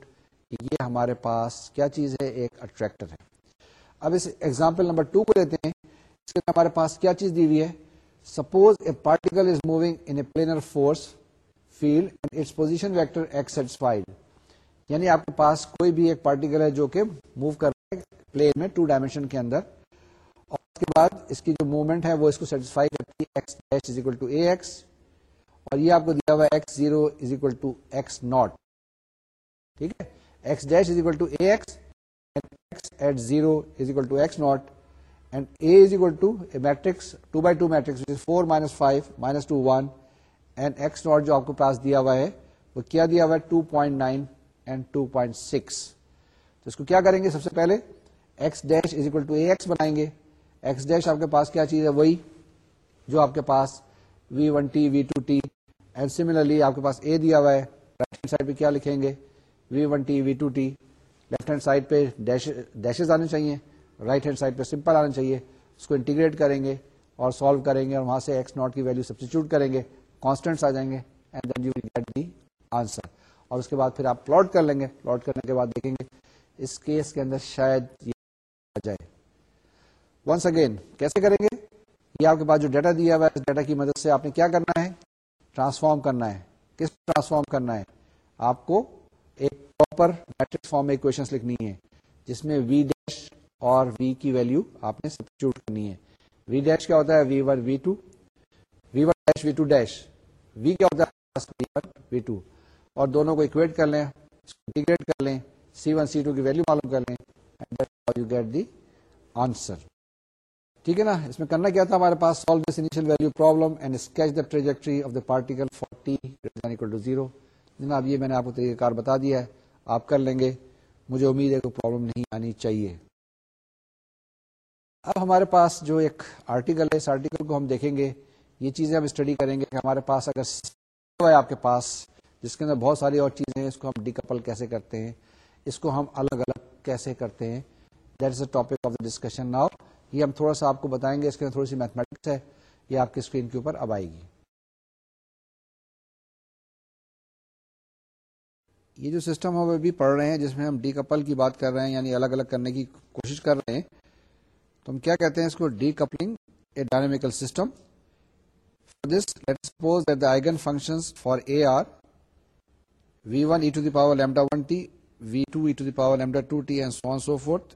کہ یہ ہمارے پاس کیا چیز ہے ایک اٹریکٹر ہے اب اس ایگزامپل نمبر ٹو کو لیتے ہیں اس کے ہمارے پاس کیا چیز دی ہوئی ہے suppose a particle is moving in a planar force field and its position vector satisfied یعنی آپ کے پاس کوئی بھی ایک پارٹیکل ہے جو کہ موو کر رہا ہے پلین میں ٹو ڈائمینشن کے اندر اور اس کے بعد اس کی جو موومنٹ ہے وہ اس کو سیٹسفائی کرتی ہے X dash is equal to A X اور یہ آپ کو دیا ہوا X zero is equal to X naught ٹھیک ہے X dash is equal to A X X at zero is equal to X naught and A is equal to a matrix two by two matrix four minus five minus two one and X naught جو آپ کو پاس دیا ہوا ہے وہ کیا دیا ہوا ہے two point nine and two point six تو اس کو کیا کریں گے سب سے پہلے X dash is equal to A X بنائیں گے ایکس ڈیش آپ کے پاس کیا چیز ہے وہی جو آپ کے پاس V one T V two T and similarly آپ کے پاس اے دیا ہوا ہے رائٹ ہینڈ سائڈ پہ کیا لکھیں گے V one T V two T left hand side پہ ڈیشز آنے چاہیے رائٹ ہینڈ سائڈ پہ سمپل آنے چاہیے اس کو انٹیگریٹ کریں گے اور سالو کریں گے اور وہاں سے ایکس ناٹ کی ویلو سبسٹیچیوٹ کریں گے کانسٹنٹس آ جائیں گے and then you get the answer اور اس کے بعد پھر آپ پلاٹ کر لیں گے پلاٹ کرنے کے بعد دیکھیں گے اس کیس کے اندر شاید یہ آ جائے ونس اگین کیسے کریں گے یہ آپ کے پاس جو ڈیٹا دیا ہوا ہے ڈیٹا کی مدد سے آپ نے کیا کرنا ہے ٹرانسفارم کرنا ہے کس ٹرانسفارم کرنا ہے آپ کو ایک پراپر میٹرک فارم میں اکویشن لکھنی ہے جس میں وی ڈیش اور وی کی ویلیو آپ نے سبسٹیوٹ کرنی ہے وی ڈیش کیا ہوتا ہے V one V two V one dash V two dash V کیا ہوتا ہے وی ون وی ٹو اور دونوں کو اکویٹ کر لیں انٹیگریٹ کر لیں سی ون سی ٹو کی ویلیو معلوم کر لیں یو گیٹ دی آنسر ٹھیک ہے نا اس میں کرنا کیا تھا ہمارے پاس solve this initial value problem and sketch the trajectory of the particle فورٹیل to zero جناب یہ میں نے آپ کو طریقہ کار بتا دیا ہے آپ کر لیں گے مجھے امید ہے کوئی پرابلم نہیں آنی چاہیے اب ہمارے پاس جو ایک آرٹیکل ہے اس آرٹیکل کو ہم دیکھیں گے یہ چیزیں ہم اسٹڈی کریں گے کہ ہمارے پاس اگر ہے آپ کے پاس جس کے اندر بہت ساری اور چیزیں ہیں اس کو ہم ڈیکپل کیسے کرتے ہیں اس کو ہم الگ الگ کیسے کرتے ہیں that is a topic of the discussion now یہ ہم تھوڑا سا آپ کو بتائیں گے اس کے اندر تھوڑی سی میتھمیٹکس ہے یہ آپ کی اسکرین کے اوپر اب آئے گی یہ جو سسٹم ہم ابھی پڑھ رہے ہیں جس میں ہم ڈی کپل کی بات کر رہے ہیں یعنی الگ الگ کرنے کی کوشش کر رہے ہیں تو ہم کیا کہتے ہیں اس کو decoupling a for this let suppose the eigenfunction for A R V one E to the power power lambda lambda one T T V V two two two E the and so so forth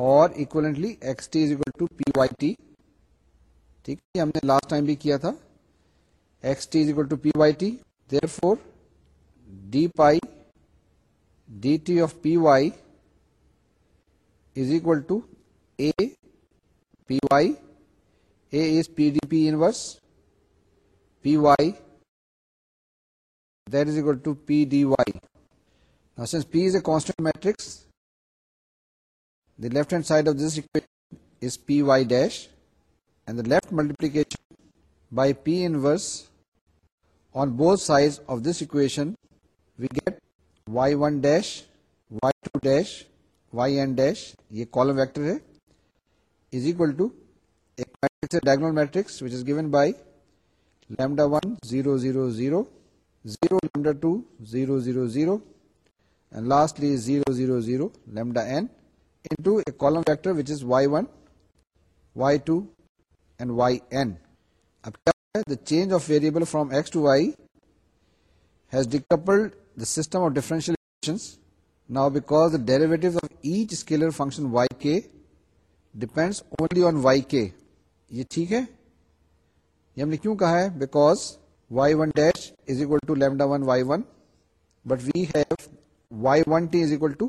or equivalently to P Y T ٹھیک ہے ہم نے last time بھی کیا تھا X T is equal to P Y T therefore D pi D T of P Y is equal to A P Y A is P D P inverse P Y there is equal to P D Y since P is a constant matrix The left hand side of this equation is Py dash, and the left multiplication by P inverse on both sides of this equation, we get y1 dash, y2 dash, yn dash, ye column vector hai, is equal to a matrix, a diagonal matrix which is given by lambda 1 0 0 0, 0 lambda 2 0 0 0, and lastly 0 0 0 lambda n. Change of variable from X to وائیزلڈ the system of differential derivative of each scalar function Y K depend only on Y K یہ ٹھیک ہے یہ ہم نے کیوں کہا ہے because Y one dash is equal to lambda one Y one but we've Y one T equal to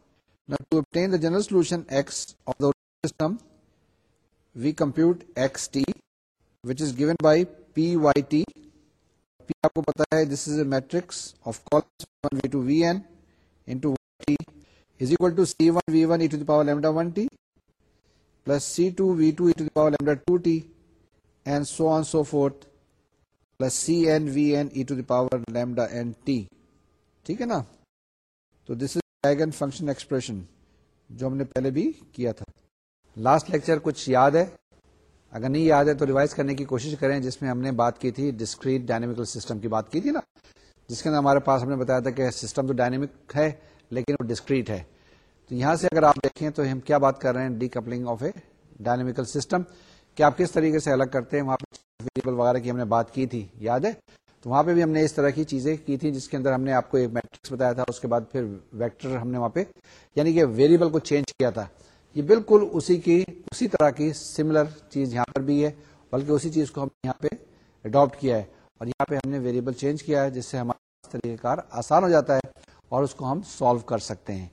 ٹوٹین so we compute given by P Y the matrix plus C add V N E to the power lambda ٹھیک ہے نا تو دس is function expression جو ہم نے پہلے بھی کیا تھا لاسٹ لیکچر کچھ یاد ہے اگر نہیں یاد ہے تو ریوائز کرنے کی کوشش کریں جس میں ہم نے بات کی تھی ڈسکریٹ ڈائنمیکل سسٹم کی بات کی تھی نا جس کے اندر ہمارے پاس ہم نے بتایا تھا کہ سسٹم تو ڈائنمک ہے لیکن وہ ڈسکریٹ ہے تو یہاں سے اگر آپ دیکھیں تو ہم کیا بات کر رہے ہیں decoupling of a dynamical system کہ آپ کس طریقے سے الگ کرتے ہیں وہاں پہ وغیرہ کی ہم نے بات کی تھی یاد ہے تو وہاں پہ بھی ہم نے اس طرح کی چیزیں کی تھیں جس کے اندر ہم نے آپ کو ایک میٹرکس بتایا تھا اس کے بعد پھر ویکٹر ہم نے وہاں پہ یعنی کہ ویریبل کو چینج کیا تھا یہ بالکل اسی کی اسی طرح کی سملر چیز یہاں پر بھی ہے بلکہ اسی چیز کو ہم نے یہاں پہ اڈاپٹ کیا ہے اور یہاں پہ ہم نے ویریبل چینج کیا ہے جس سے ہمارا طریقہ کار آسان ہو جاتا ہے اور اس کو ہم سالو کر سکتے ہیں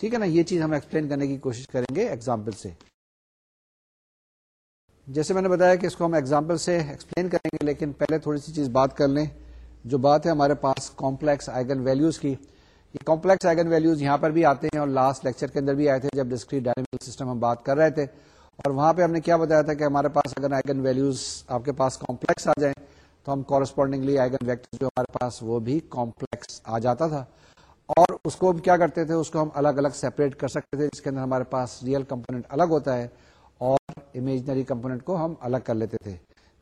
ٹھیک ہے نا یہ چیز ہم ایکسپلین کرنے کی کوشش کریں گے ایگزامپل سے جیسے میں نے بتایا کہ اس کو ہم ایگزامپل سے ایکسپلین کریں گے لیکن پہلے تھوڑی سی چیز بات کر لیں جو بات ہے ہمارے پاس complex eigenvalues complex eigenvalues یہاں پر بھی آتے ہیں اور لاسٹ لیکچر کے اندر بھی آئے تھے جب ڈسکریٹ ڈائنمک سسٹم ہم بات کر رہے تھے اور وہاں پہ ہم نے کیا بتایا تھا کہ ہمارے پاس اگر آئگن ویلوز آپ کے پاس کمپلیکس آ جائیں تو ہم کورسپونڈنگلی آئگن ویکٹر جو ہمارے پاس وہ بھی کمپلیکس آ جاتا تھا اور اس کو ہم کیا کرتے تھے اس کو ہم الگ الگ سیپریٹ کر سکتے تھے جس کے اندر ہمارے پاس ریئل کمپونیٹ الگ ہوتا ہے امیجنری کمپونیٹ کو ہم الگ کر لیتے تھے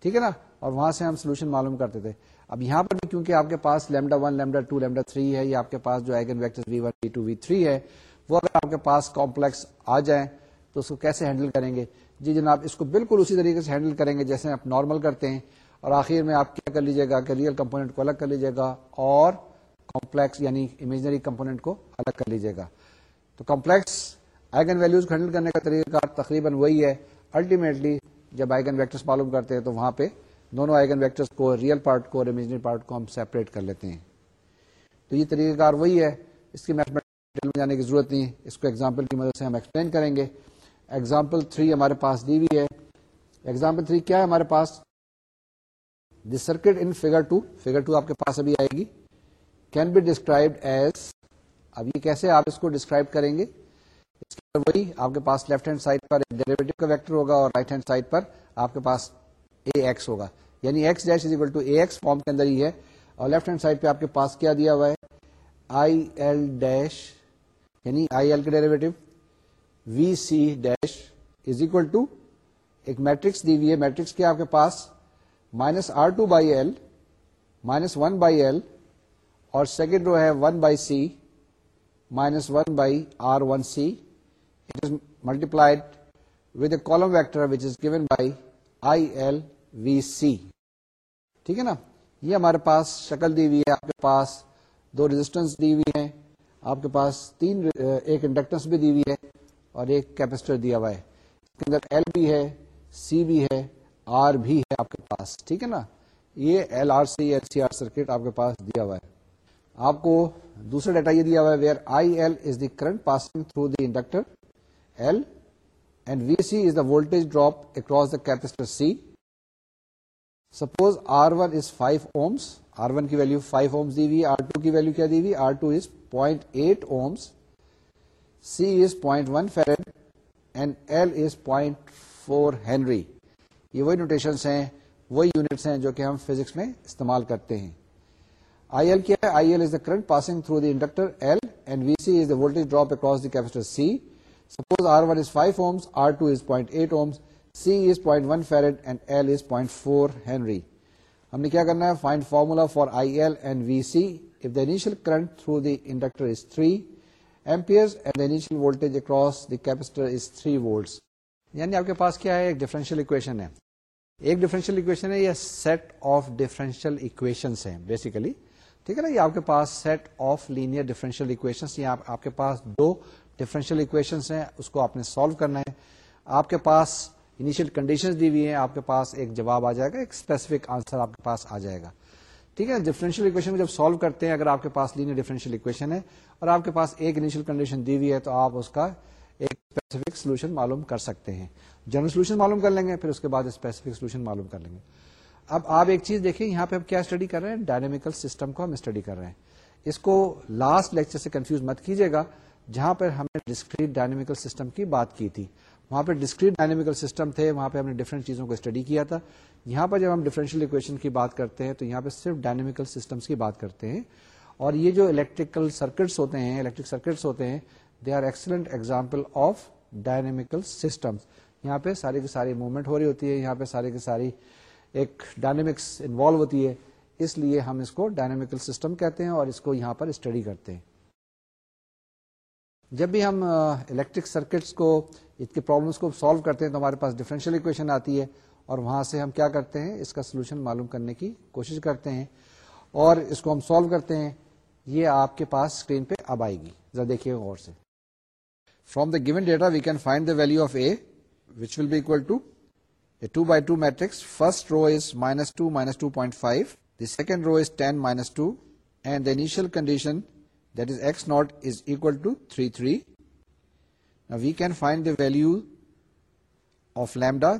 ٹھیک ہے نا اور وہاں سے ہم سولوشن معلوم کرتے تھے اب یہاں پر بھی کیونکہ آپ کے پاس lambda one lambda two lambda three ہے یا آپ کے پاس جو eigenvector V V V one two three ہے وہ اگر آپ کے پاس کمپلیکس آ جائیں تو اس کو کیسے ہینڈل کریں گے جی جناب اس کو بالکل اسی طریقے سے ہینڈل کریں گے جیسے آپ نارمل کرتے ہیں اور آخر میں آپ کیا کر لیجیے گا کہ ریئل کمپونیٹ کو الگ کر لیجیے گا اور کمپلیکس یعنی امیجنری کمپونیٹ کو الگ کر لیجیے گا تو کمپلیکس آئگن ویلوز کو ہینڈل کرنے کا طریقہ کار تقریباً وہی ہے الٹیمیٹلی جب آئگن ویکٹرس معلوم کرتے ہیں تو وہاں پہ دونوں آئگن ویکٹرس کو ریئل پارٹ کو اور امیجنری پارٹ کو ہم سیپریٹ کر لیتے ہیں تو یہ طریقہ کار وہی ہے اس کی میں جانے کی کی ضرورت نہیں اس کو ایگزامپل مدد سے ہم ایکسپلین کریں گے ایگزامپل تھری ہمارے پاس دی ہوئی ہے ایگزامپل کیا ہے ہمارے پاس the circuit in figure two آپ کے پاس ابھی آئے گی کین بی ڈسکرائب ایز اب یہ کیسے آپ اس کو ڈسکرائب کریں گے وہی آپ کے پاس لیفٹ ہینڈ سائڈ پر ڈیریویٹو کا ویکٹر ہوگا اور رائٹ ہینڈ سائڈ پر آپ کے پاس اے ایکس ہوگا یعنی X dash is equal to A X form کے اندر ہی ہے اور لیفٹ ہینڈ سائڈ پہ آپ کے پاس کیا دیا ہوا ہے آئی ایل ڈیش یعنی آئی ایل کا derivative V C dash is equal to ایک میٹرکس دی ہوئی ہے میٹرکس کے آپ کے پاس minus R two by L minus one by L اور سیکنڈ رو ہے one by C minus one by R one C it is multiplied with a column vector which is given by ILVC. ٹھیک ہے نا یہ ہمارے پاس شکل دی ہوئی ہے آپ کے پاس دو ریزسٹنس دی ہوئی ہیں آپ کے پاس تین ایک انڈکٹنس بھی دی ہوئی ہے اور ایک کیپیسٹر دیا ہوا ہے اس کے اندر ایل بھی ہے سی بھی ہے آر بھی ہے آپ کے پاس ٹھیک ہے نا یہ L R C L C R circuit آپ کے پاس دیا ہوا ہے آپ کو دوسرا ڈیٹا یہ دیا ہوا ہے where I L is the current passing through the inductor L and V C is the volt drop across the capacitor suppose R one is five ohms R one کی ویلو فائیو اوم دیو کی value کیا the R two is point eight ohms C is point one farad L is point four henry یہ وہی notations ہیں وہی units ہیں جو کہ ہم فزکس میں استعمال کرتے ہیں آئی ایل کیا ہے I L is the current passing through the inductor L and V C is the volt drop across the capacitor C suppose R one is five R two is point eight set one farad four henry ہم نے کیا کرنا ہے find formula for I L and V C the the initial initial current through the the inductor is is and voltage across capacitor volts یعنی آپ کے پاس کیا ہے ایک ڈیفرنشیل اکویشن ہے ایک ڈیفرنشیل اکویشن ہے یا سیٹ آف ڈیفرنشیل ہیں بیسیکلی ٹھیک ہے نا یہ آپ کے پاس سیٹ آف لینئر ڈیفرنشیل دو ڈفرینشیل اکویشنس ہیں اس کو آپ نے سالو کرنا ہے آپ کے پاس انیشیل کنڈیشن جائے گا ایک اسپیسیفک آنسر آپ کے پاس آ جائے گا ٹھیک ہے ڈفرینشیل ڈیفرنشیل کو انیشیل کنڈیشن دی ہوئی ہے تو آپ اس کا ایک اسپیسیفک سولوشن معلوم کر سکتے ہیں جنرل سولوشن معلوم کر لیں گے پھر اس کے بعد اسپیسیفک سولوشن معلوم کر لیں گے اب آپ ایک چیز دیکھیں یہاں پہ ہم کیا اسٹڈی کر رہے ہیں ڈائنامیکل سسٹم کو ہم اسٹڈی کر رہے ہیں اس کو لاسٹ لیکچر سے کنفیوز مت کیجیے گا جہاں پر ہم نے ڈسکریٹ ڈائنمیکل سسٹم کی بات کی تھی وہاں پہ ڈسکریٹ ڈائنمیکل سسٹم تھے وہاں پہ ہم نے ڈفرنٹ چیزوں کو اسٹڈی کیا تھا یہاں پر جب ہم ڈفرینشیل اکویشن کی بات کرتے ہیں تو یہاں پہ صرف ڈائنمیکل سسٹمس کی بات کرتے ہیں اور یہ جو الیکٹریکل سرکٹس ہوتے ہیں الیکٹرک سرکٹس ہوتے ہیں they are excellent example of dynamical systems یہاں پہ ساری کی ساری موومنٹ ہو رہی ہوتی ہے یہاں پہ ساری کی ساری ایک ڈائنامکس انوالو ہوتی ہے اس لیے ہم اس کو ڈائنامیکل سسٹم کہتے ہیں اور اس کو یہاں پر اسٹڈی کرتے ہیں جب بھی ہم الیکٹرک سرکٹس کو اس کے پرابلمس کو سالو کرتے ہیں تو ہمارے پاس ڈفرینشیل اکویشن آتی ہے اور وہاں سے ہم کیا کرتے ہیں اس کا سولوشن معلوم کرنے کی کوشش کرتے ہیں اور اس کو ہم سالو کرتے ہیں یہ آپ کے پاس اسکرین پہ اب آئے گی ذرا دیکھیے سے from the given data we can find the value of A which will be equal to a two by two matrix first row is minus two minus two point five second row is ten minus two and the initial condition دیکھ نوٹل we can find the value of lambda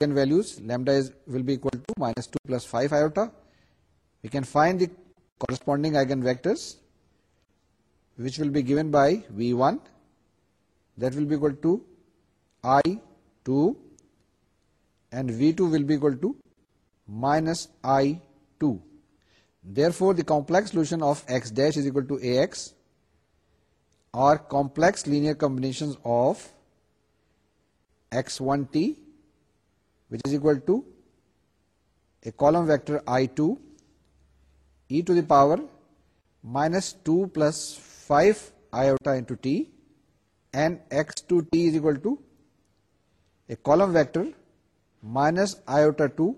دنڈا we can find the corresponding B given by V one دل بیڈ V two will base I T four دیکس ڈیشل power minus two plus five T add S two T equal ٹوکٹر minus I two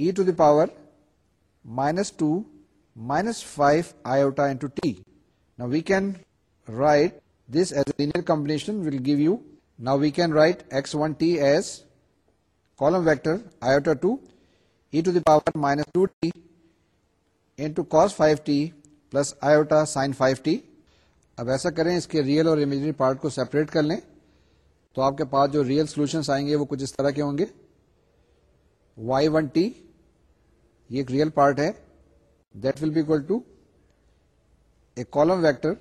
E to the power minus 2 minus 5 iota into t. Now we can write this as a linear combination will give you. Now we can write x1t as column vector iota 2 e to the power minus 2t into cos 5t plus iota sin 5t. اب ایسا کریں اس کے real اور imaginary part کو separate کر لیں تو آپ کے پاس جو ریئل سولوشنس آئیں گے وہ کچھ اس طرح کے ہوں گے y1t ون ٹی یہ ایک ریئل پارٹ ہے that will be equal to a column vector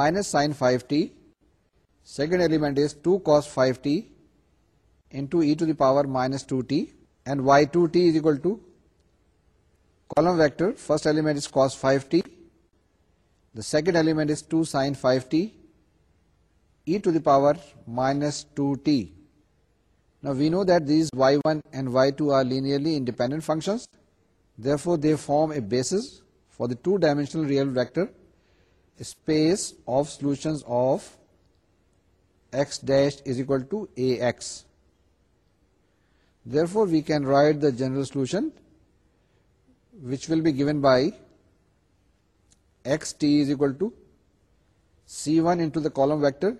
minus sine five T second element is two cos five T into E to the power minus two T and Y two T is equal to column vector first element is cos five T the second element is two sine five T E to the power minus two T Now we know that these y1 and y2 are linearly independent functions. Therefore, they form a basis for the two-dimensional real vector space of solutions of x dash is equal to ax. Therefore, we can write the general solution, which will be given by xt is equal to c1 into the column vector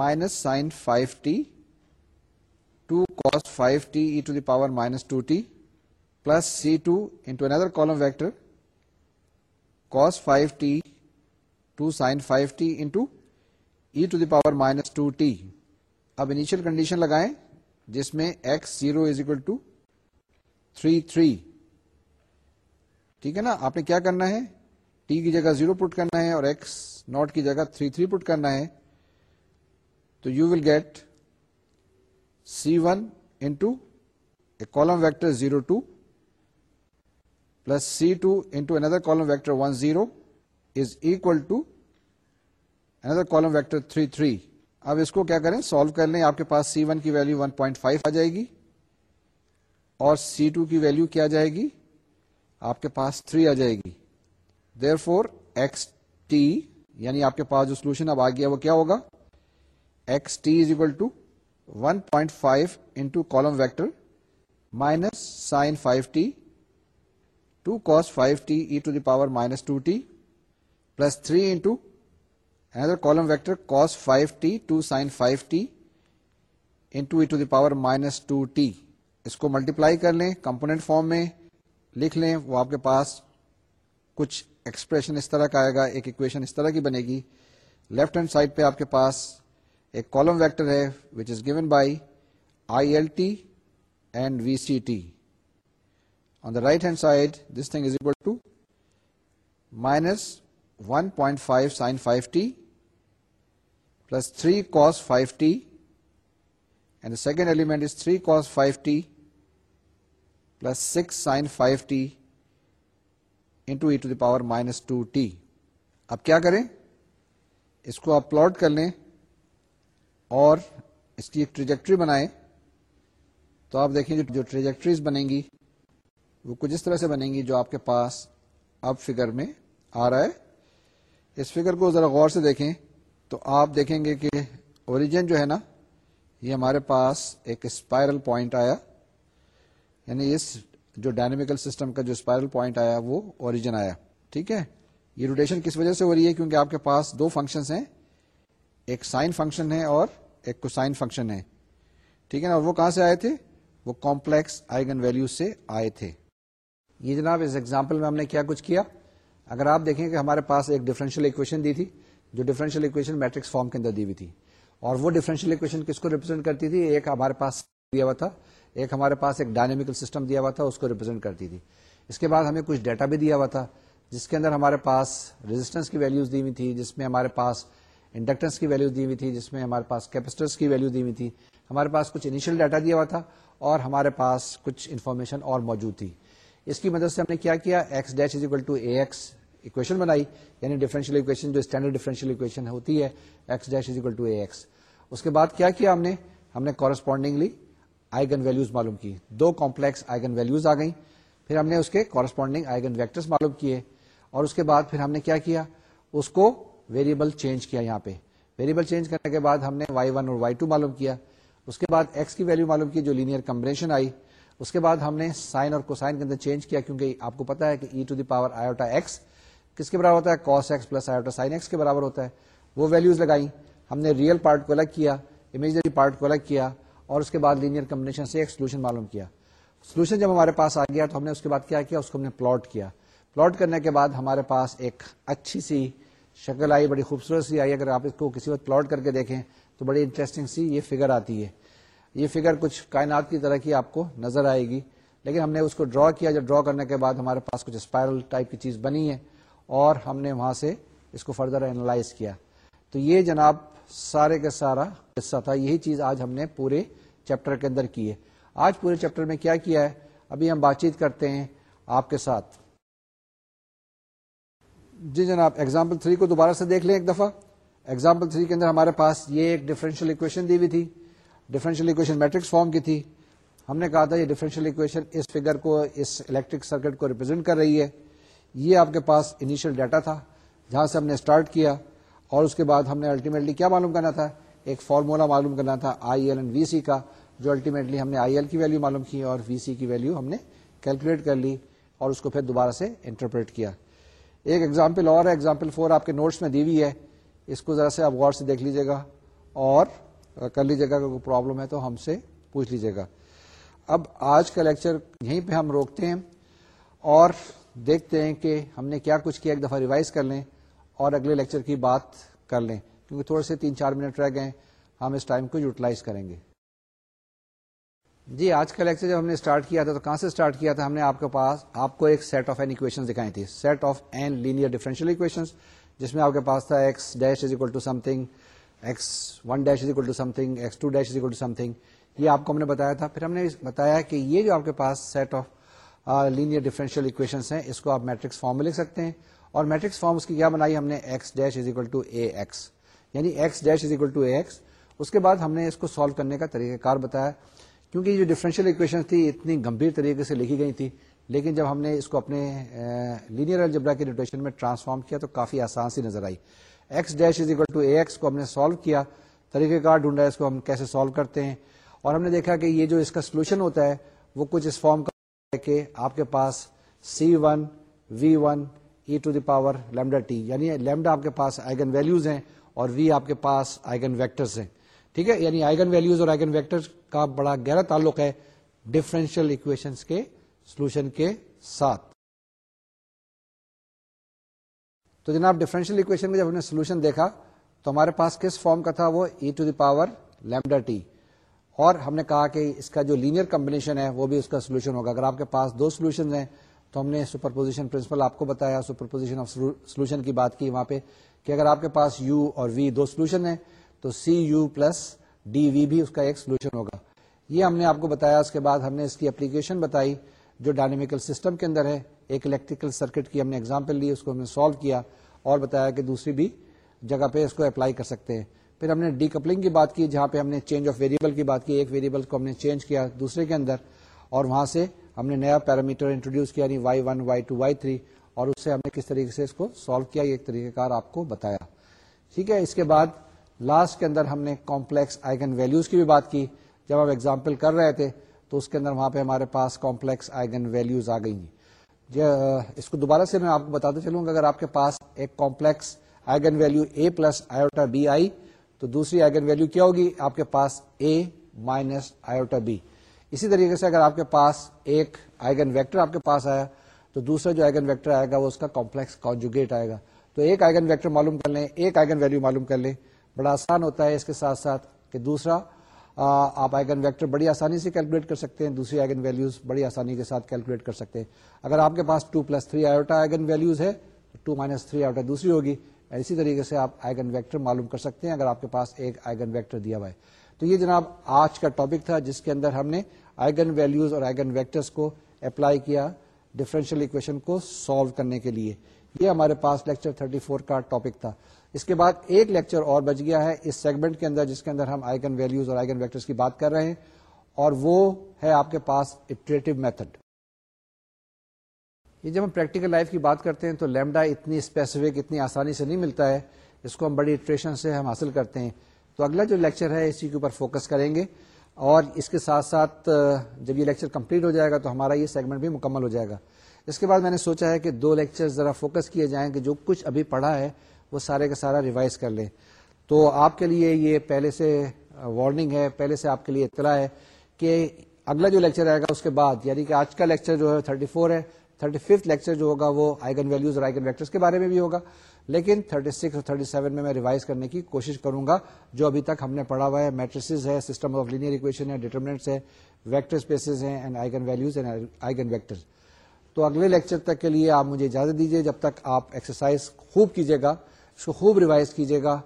minus sin 5t کو five to the power minus two T plus C two into vectors five two T power minus two T اب initial condition لگائیں جس میں X zero is equal to three three ٹھیک ہے نا آپ نے کیا کرنا ہے ٹی کی جگہ زیرو پٹ کرنا ہے اور ایکس ناٹ کی جگہ تھری تھری پٹ کرنا ہے تو you will get C one into a column vector zero two plus C two into another column vector one zero is equal to another column vector three three اب اس کو کیا کریں سالو کر لیں آپ کے پاس سی ون کی ویلو ون پوائنٹ فائیو آ جائے گی اور سی ٹو کی ویلو کیا جائے گی آپ کے پاس تھری آ جائے گی دیر فور ایکس ٹی یعنی آپ کے پاس جو سولوشن اب آ گیا وہ کیا ہوگا X T is equal to one point five into column vector minus sine five T two cos five T E to the power minus two T plus three another vectors five T two sine five T into E to the power minus two T اس کو multiply کر لیں component form میں لکھ لیں وہ آپ کے پاس کچھ ایکسپریشن اس طرح کا آئے گا ایک اکویشن اس طرح کی بنے گی لیفٹ ہینڈ سائڈ پہ آپ کے پاس ایک کالم ویکٹر ہے which is given by I L T and V C T on the right hand side this thing is equal to minus one point five sine five T plus three five T and second element is three five T plus six sine five T into E to the power minus two T اب کیا کریں اس کو آپ plot کر لیں اور اس کی ایک ٹریجیکٹری بنائے تو آپ دیکھیں جو ٹریجیکٹریز بنیں گی وہ کچھ اس طرح سے بنیں گی جو آپ کے پاس اب فگر میں آ رہا ہے اس فگر کو ذرا غور سے دیکھیں تو آپ دیکھیں گے کہ اوریجن جو ہے نا یہ ہمارے پاس ایک اسپائرل پوائنٹ آیا یعنی اس جو ڈائنمیکل سسٹم کا جو اسپائرل پوائنٹ آیا وہ اوریجن آیا ٹھیک ہے یہ روٹیشن کس وجہ سے ہو رہی ہے کیونکہ آپ کے پاس دو فنکشنس ہیں ایک سائن فنکشن ہے اور کو سائن فنکشن ہے ٹھیک ہے نا وہ کہاں سے آئے تھے وہ کمپلیکس سے آئے تھے یہ جناب اس ایگزامپل میں ہم نے کیا کیا کچھ اگر آپ دیکھیں کہ ہمارے پاس ایک ڈیفرنشیل دی تھی جو ڈیفرنشیل میٹرکس فارم کے اندر دی ہوئی تھی اور وہ ڈیفرنشیل کس کو ریپرزینٹ کرتی تھی ایک ہمارے پاس دیا ہوا تھا ایک ہمارے پاس ایک ڈائنمیکل سسٹم دیا ہوا تھا اس کو ریپرزینٹ کرتی تھی اس کے بعد ہمیں کچھ ڈیٹا بھی دیا ہوا تھا جس کے اندر ہمارے پاس ریزسٹنس کی ویلوز دی ہوئی تھی جس میں ہمارے پاس انڈکٹنس کی ویلو دی ہوئی تھی جس میں ہمارے پاس کیپیسٹرس کی ویلو دی ہوئی تھی ہمارے پاس کچھ انیشیل ڈیٹا دیا ہوا تھا اور ہمارے پاس کچھ انفارمیشن اور موجود تھی اس کی مدد سے ہم نے کیا کیا X dash is equal to A X equation بنائی یعنی ڈیفرنشیل اکویشن جو اسٹینڈرڈ ڈیفرنشیل اکویشن ہوتی ہے X dash is equal to A X اس کے بعد کیا کیا ہم نے ہم نے کورسپونڈنگلی آئگن ویلوز معلوم کی دو کمپلیکس آئگن ویلوز آ گئیں پھر ہم نے اس کے کورسپونڈنگ آئگن ویکٹرس معلوم کیے اور اس کے بعد پھر ہم نے کیا کیا اس کو ویریبل چینج کیا یہاں پہ ویریبل چینج کرنے کے بعد ہم نے وائی ون اور وائی ٹو معلوم کیا اس کے بعد ایکس کی ویلو معلوم کی جو لینئر کمبنیشن آئی اس کے بعد ہم نے سائن اور کوسائن کے اندر چینج کیا کیونکہ آپ کو پتا ہے کہ E to the power iota X کس کے برابر ہوتا ہے cos X plus iota sine X کے برابر ہوتا ہے وہ ویلوز لگائی ہم نے ریئل پارٹ کو الگ کیا امیجنری پارٹ کو الگ کیا اور اس کے بعد لینئر کمبنیشن سے ایک سولوشن معلوم کیا سولوشن جب ہمارے پاس آ گیا تو ہم نے اس کے بعد کیا کیا اس کو ہم نے پلاٹ کیا پلاٹ کرنے کے بعد ہمارے پاس ایک اچھی سی شکل آئی بڑی خوبصورت سی آئی اگر آپ اس کو کسی وقت پلاٹ کر کے دیکھیں تو بڑی انٹرسٹنگ سی یہ فگر آتی ہے یہ فگر کچھ کائنات کی طرح کی آپ کو نظر آئے گی لیکن ہم نے اس کو ڈرا کیا جب ڈرا کرنے کے بعد ہمارے پاس کچھ اسپائرل ٹائپ کی چیز بنی ہے اور ہم نے وہاں سے اس کو فردر اینالائز کیا تو یہ جناب سارے کا سارا حصہ تھا یہی چیز آج ہم نے پورے چیپٹر کے اندر کی ہے آج پورے چیپٹر میں کیا کیا ہے ابھی ہم بات چیت کرتے ہیں آپ کے ساتھ جی جناب ایگزامپل اگزامپل تھری کو دوبارہ سے دیکھ لیں ایک دفعہ ایگزامپل تھری کے اندر ہمارے پاس یہ ایک ڈیفرنشیل اکویشن دی ہوئی تھی ڈیفرنشیل اکویشن میٹرکس فارم کی تھی ہم نے کہا تھا یہ ڈیفرنشیل اکویشن اس فگر کو اس الیکٹرک سرکٹ کو ریپرزینٹ کر رہی ہے یہ آپ کے پاس انیشیل ڈیٹا تھا جہاں سے ہم نے اسٹارٹ کیا اور اس کے بعد ہم نے الٹیمیٹلی کیا معلوم کرنا تھا ایک فارمولا معلوم کرنا تھا آئی ایل اینڈ وی سی کا جو الٹیمیٹلی ہم نے آئی ایل کی ویلو معلوم کی اور وی سی کی ویلو ہم نے کیلکولیٹ کر لی اور اس کو پھر دوبارہ سے انٹرپریٹ کیا ایک ایگزامپل اور ایگزامپل فور آپ کے نوٹس میں دی ہوئی ہے اس کو ذرا سے آپ غور سے دیکھ لیجیے گا اور کر لیجیے گا اگر کوئی پرابلم ہے تو ہم سے پوچھ لیجیے گا اب آج کا لیکچر یہیں پہ ہم روکتے ہیں اور دیکھتے ہیں کہ ہم نے کیا کچھ کیا ایک دفعہ ریوائز کر لیں اور اگلے لیکچر کی بات کر لیں کیونکہ تھوڑے سے تین چار منٹ رہ گئے ہم اس ٹائم کو یوٹیلائز کریں گے جی آج کا لیکچر جب ہم نے اسٹارٹ کیا تھا تو کہاں سے اسٹارٹ کیا تھا ہم نے آپ کے پاس آپ کو ایک سیٹ آف این اکویشن دکھائی تھی set of N linear differential equation جس میں آپ کے پاس تھا X dash is equal to to to to some some something thing X X one dash dash is is equal equal thing یہ آپ کو ہم نے بتایا تھا پھر ہم نے بتایا کہ یہ جو آپ کے پاس set of linear differential equation ہیں اس کو آپ میٹرکس فارم میں لکھ سکتے ہیں اور میٹرکس فارم اس کی کیا بنائی ہم نے X dash is equal to A X یعنی X dash is equal to A X اس کے بعد ہم نے اس کو سالو کرنے کا طریقہ کار بتایا کیونکہ یہ جو ڈفرینشیل اکویشن تھی اتنی گمبھیر طریقے سے لکھی گئی تھی لیکن جب ہم نے اس کو اپنے لینئر الجبرا کے روٹیشن میں ٹرانسفارم کیا تو کافی آسان سی نظر آئی X dash is equal to A X کو ہم نے سالو کیا طریقہ کار ڈھونڈا اس کو ہم کیسے سالو کرتے ہیں اور ہم نے دیکھا کہ یہ جو اس کا سولوشن ہوتا ہے وہ کچھ اس فارم کا کہ آپ کے پاس C one V one E to the power lambda T یعنی لیمڈا آپ کے پاس آئگن ویلوز ہیں اور وی آپ کے پاس آئگن ویکٹرز ہیں ٹھیک ہے یعنی آئگن ویلوز اور آئگن ویکٹر کا بڑا گہرا تعلق ہے ڈفرینشیل اکویشنس کے سولوشن کے ساتھ تو جناب اکویشن جب ہم نے سولوشن دیکھا تو ہمارے پاس کس فارم کا تھا وہ E to the power lambda T اور ہم نے کہا کہ اس کا جو لینئر کمبنیشن ہے وہ بھی اس کا سولوشن ہوگا اگر آپ کے پاس دو سولوشن ہیں تو ہم نے سپرپوزیشن پرنسپل آپ کو بتایا سپرپوزیشن سولوشن کی بات کی وہاں پہ کہ اگر آپ کے پاس یو اور وی دو سولوشن ہیں تو C U plus D V بھی اس کا ایک سولوشن ہوگا یہ ہم نے آپ کو بتایا اس کے بعد ہم نے اس کی اپلیکیشن بتائی جو ڈائنمیکل سسٹم کے اندر ہے ایک الیکٹریکل سرکٹ کی ہم نے ایگزامپل لی اس کو ہم نے سالو کیا اور بتایا کہ دوسری بھی جگہ پہ اس کو اپلائی کر سکتے ہیں پھر ہم نے ڈی کپلنگ کی بات کی جہاں پہ ہم نے چینج آف ویریبل کی بات کی ایک ویریبل کو ہم نے چینج کیا دوسرے کے اندر اور وہاں سے ہم نے نیا پیرامیٹر انٹروڈیوس کیا y one y two y three اور اس سے ہم نے کس طریقے سے اس کو سالو کیا یہ ایک طریقہ کار آپ کو بتایا ٹھیک ہے اس کے بعد لاسٹ کے اندر ہم نے کمپلیکس آئگن ویلوز کی بھی بات کی جب ہم ایگزامپل کر رہے تھے تو اس کے اندر وہاں پہ ہمارے پاس کمپلیکس آئگن ویلوز آ گئی جی، اس کو دوبارہ سے میں آپ کو بتاتے چلوں گا اگر آپ کے پاس ایک complex eigenvalue a plus iota b i تو دوسری آئگن ویلو کیا ہوگی آپ کے پاس اے مائنس آئیوٹا بی اسی طریقے سے اگر آپ کے پاس ایک آئگن ویکٹر آپ کے پاس آیا تو دوسرا جو آئگن ویکٹر آئے گا وہ اس کا کمپلیکس کانجوگیٹ آئے گا تو ایک آئگن ویکٹر معلوم کر لیں ایک آئگن ویلو معلوم کر لیں بڑا آسان ہوتا ہے اس کے ساتھ ساتھ کہ دوسرا آپ آئگن ویکٹر بڑی آسانی سے کیلکولیٹ کر سکتے ہیں دوسری آئگن ویلیوز بڑی آسانی کے ساتھ کیلکولیٹ کر سکتے ہیں اگر آپ کے پاس two plus three iota eigenvalues ہے تو ٹو مائنس تھری آئیوٹا دوسری ہوگی اسی طریقے سے آپ آئگن ویکٹر معلوم کر سکتے ہیں اگر آپ کے پاس ایک آئگن ویکٹر دیا ہوا ہے تو یہ جناب آج کا ٹاپک تھا جس کے اندر ہم نے آئگن ویلیوز اور آئگن ویکٹرس کو اپلائی کیا اکویشن کو سالو کرنے کے لیے یہ ہمارے پاس لیکچر 34 کا ٹاپک تھا اس کے بعد ایک لیکچر اور بچ گیا ہے اس سیگمنٹ کے اندر جس کے اندر ہم آئیگن ویلوز اور کی بات کر رہے ہیں اور وہ ہے آپ کے پاس اٹریٹو میتھڈ یہ جب ہم پریکٹیکل لائف کی بات کرتے ہیں تو لیمڈا اتنی اسپیسیفک اتنی آسانی سے نہیں ملتا ہے اس کو ہم بڑی اٹریشن سے ہم حاصل کرتے ہیں تو اگلا جو لیکچر ہے اسی کے اوپر فوکس کریں گے اور اس کے ساتھ ساتھ جب یہ لیکچر کمپلیٹ ہو جائے گا تو ہمارا یہ سیگمنٹ بھی مکمل ہو جائے گا اس کے بعد میں نے سوچا ہے کہ دو لیکچر ذرا فوکس کیے جائیں کہ جو کچھ ابھی پڑھا ہے وہ سارے کا سارا ریوائز کر لیں تو آپ کے لیے یہ پہلے سے وارننگ ہے پہلے سے آپ کے لیے اطلاع ہے کہ اگلا جو لیکچر آئے گا اس کے بعد یعنی کہ آج کا لیکچر جو ہے 34 ہے 35 فیفتھ لیکچر جو ہوگا وہ آئگن ویلوز اور آئگن ویکٹرس کے بارے میں بھی ہوگا لیکن 36 اور 37 میں میں ریوائز کرنے کی کوشش کروں گا جو ابھی تک ہم نے پڑھا ہوا ہے میٹریسز ہے سسٹم آف لینئر اکویشن ہے ڈیٹرمنٹس ہے ویکٹر اسپیسز ہیں اینڈ اینڈ ویکٹر تو اگلے لیکچر تک کے لیے آپ مجھے اجازت دیجیے جب تک آپ ایکسرسائز خوب کیجیے گا اس کو خوب ریوائز کیجیے گا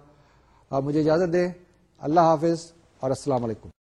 آپ مجھے اجازت دیں اللہ حافظ اور السلام علیکم